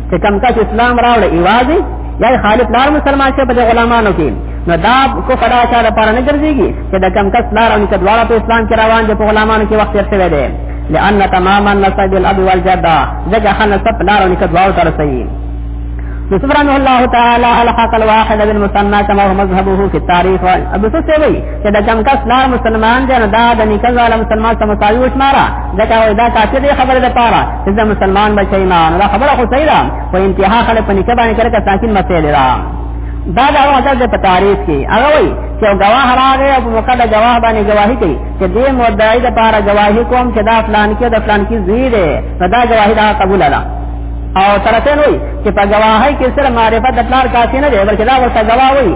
چې کم کچ اسلام راوړ ایوازي یا خالد لار مسلمان شه په غلامانو کې نو دا کوفه دا چا لپاره نه ګرځيږي چې د کم کچ لار او نکد دواړه په اسلام کې روان دي په غلامانو کې وخت ورته وي لأن تماما نسب الأب والجدة ذكا خلنا سب لار او نکد دواړه تر سيئ سبحانه الله تعالى الحق الواحد بالمثنى كما هو مذهبه في التاريخ والابسط سوي چې دا کوم کس لار مسلمان دی نو دا د نکاح والا مسلمان سره مساوي وشماره دا کوي دا کافر دی خبره ده پاره چې دا مسلمان بچی نه نو دا خبره خو صحیح ده په انتها خلک په نکاح باندې کړه ساکن مسئله ده دا دا هغه د په تاریخ کې هغه وایي چې گواه راغی او موقع د گواه باندې گواہی کوي چې دې مدعی د پاره گواہی کوم چې دا فلان کې د فلان کې زوی دی نو دا گواہی دا قبول ده او ترته نوې چې په گواهی کې سره معرفت د پلار کافي نه دی بلکې دا ورته گواه وایي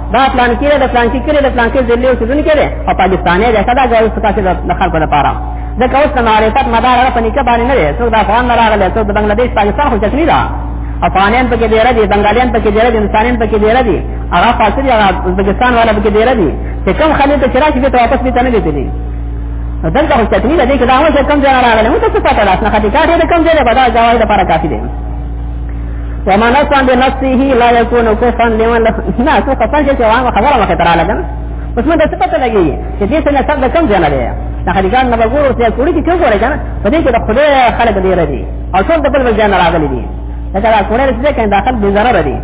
دا پلان کې د پلان کې کړي د پلان کې ضلع اوسېدون کې ده او پاکستاني ده صدا غوړ څه تاسو د خلکو لپاره د کوڅ معرفت مدار را پني کې باندې نه ده څو د افغان نه راغله څو د بنگلاديش پاکستان خو چټني ده افغانان پکې ډېر دي بنگاليان پکې ډېر دي انسانان پکې ډېر دي هغه فاصله هغه ازبکستان والا پکې ډېر دي چې کم خلک ته چرای چې ته واپس دي ته نه دي دلته خو چټني ده چې دا هغه کم ځای راغله نو څه پته ده نه خاطر کار دې کم ځای ده بدا ځای لپاره کافي ده وما نصا بنفسه لا يكون كفا لمن نه څه کفن چې واه خبره مخه تراله ده اوس موږ د څه پته لګي چې دې څه نسب د کم ځای نه دی د خلیګان نه وګورو چې کوړي کې څه کوړي کنه په دې کې د خدای خلک دی ردي او ټول د بل ځای نه راغلي دي دا دا کوړي چې کنه داخل به ضرر دي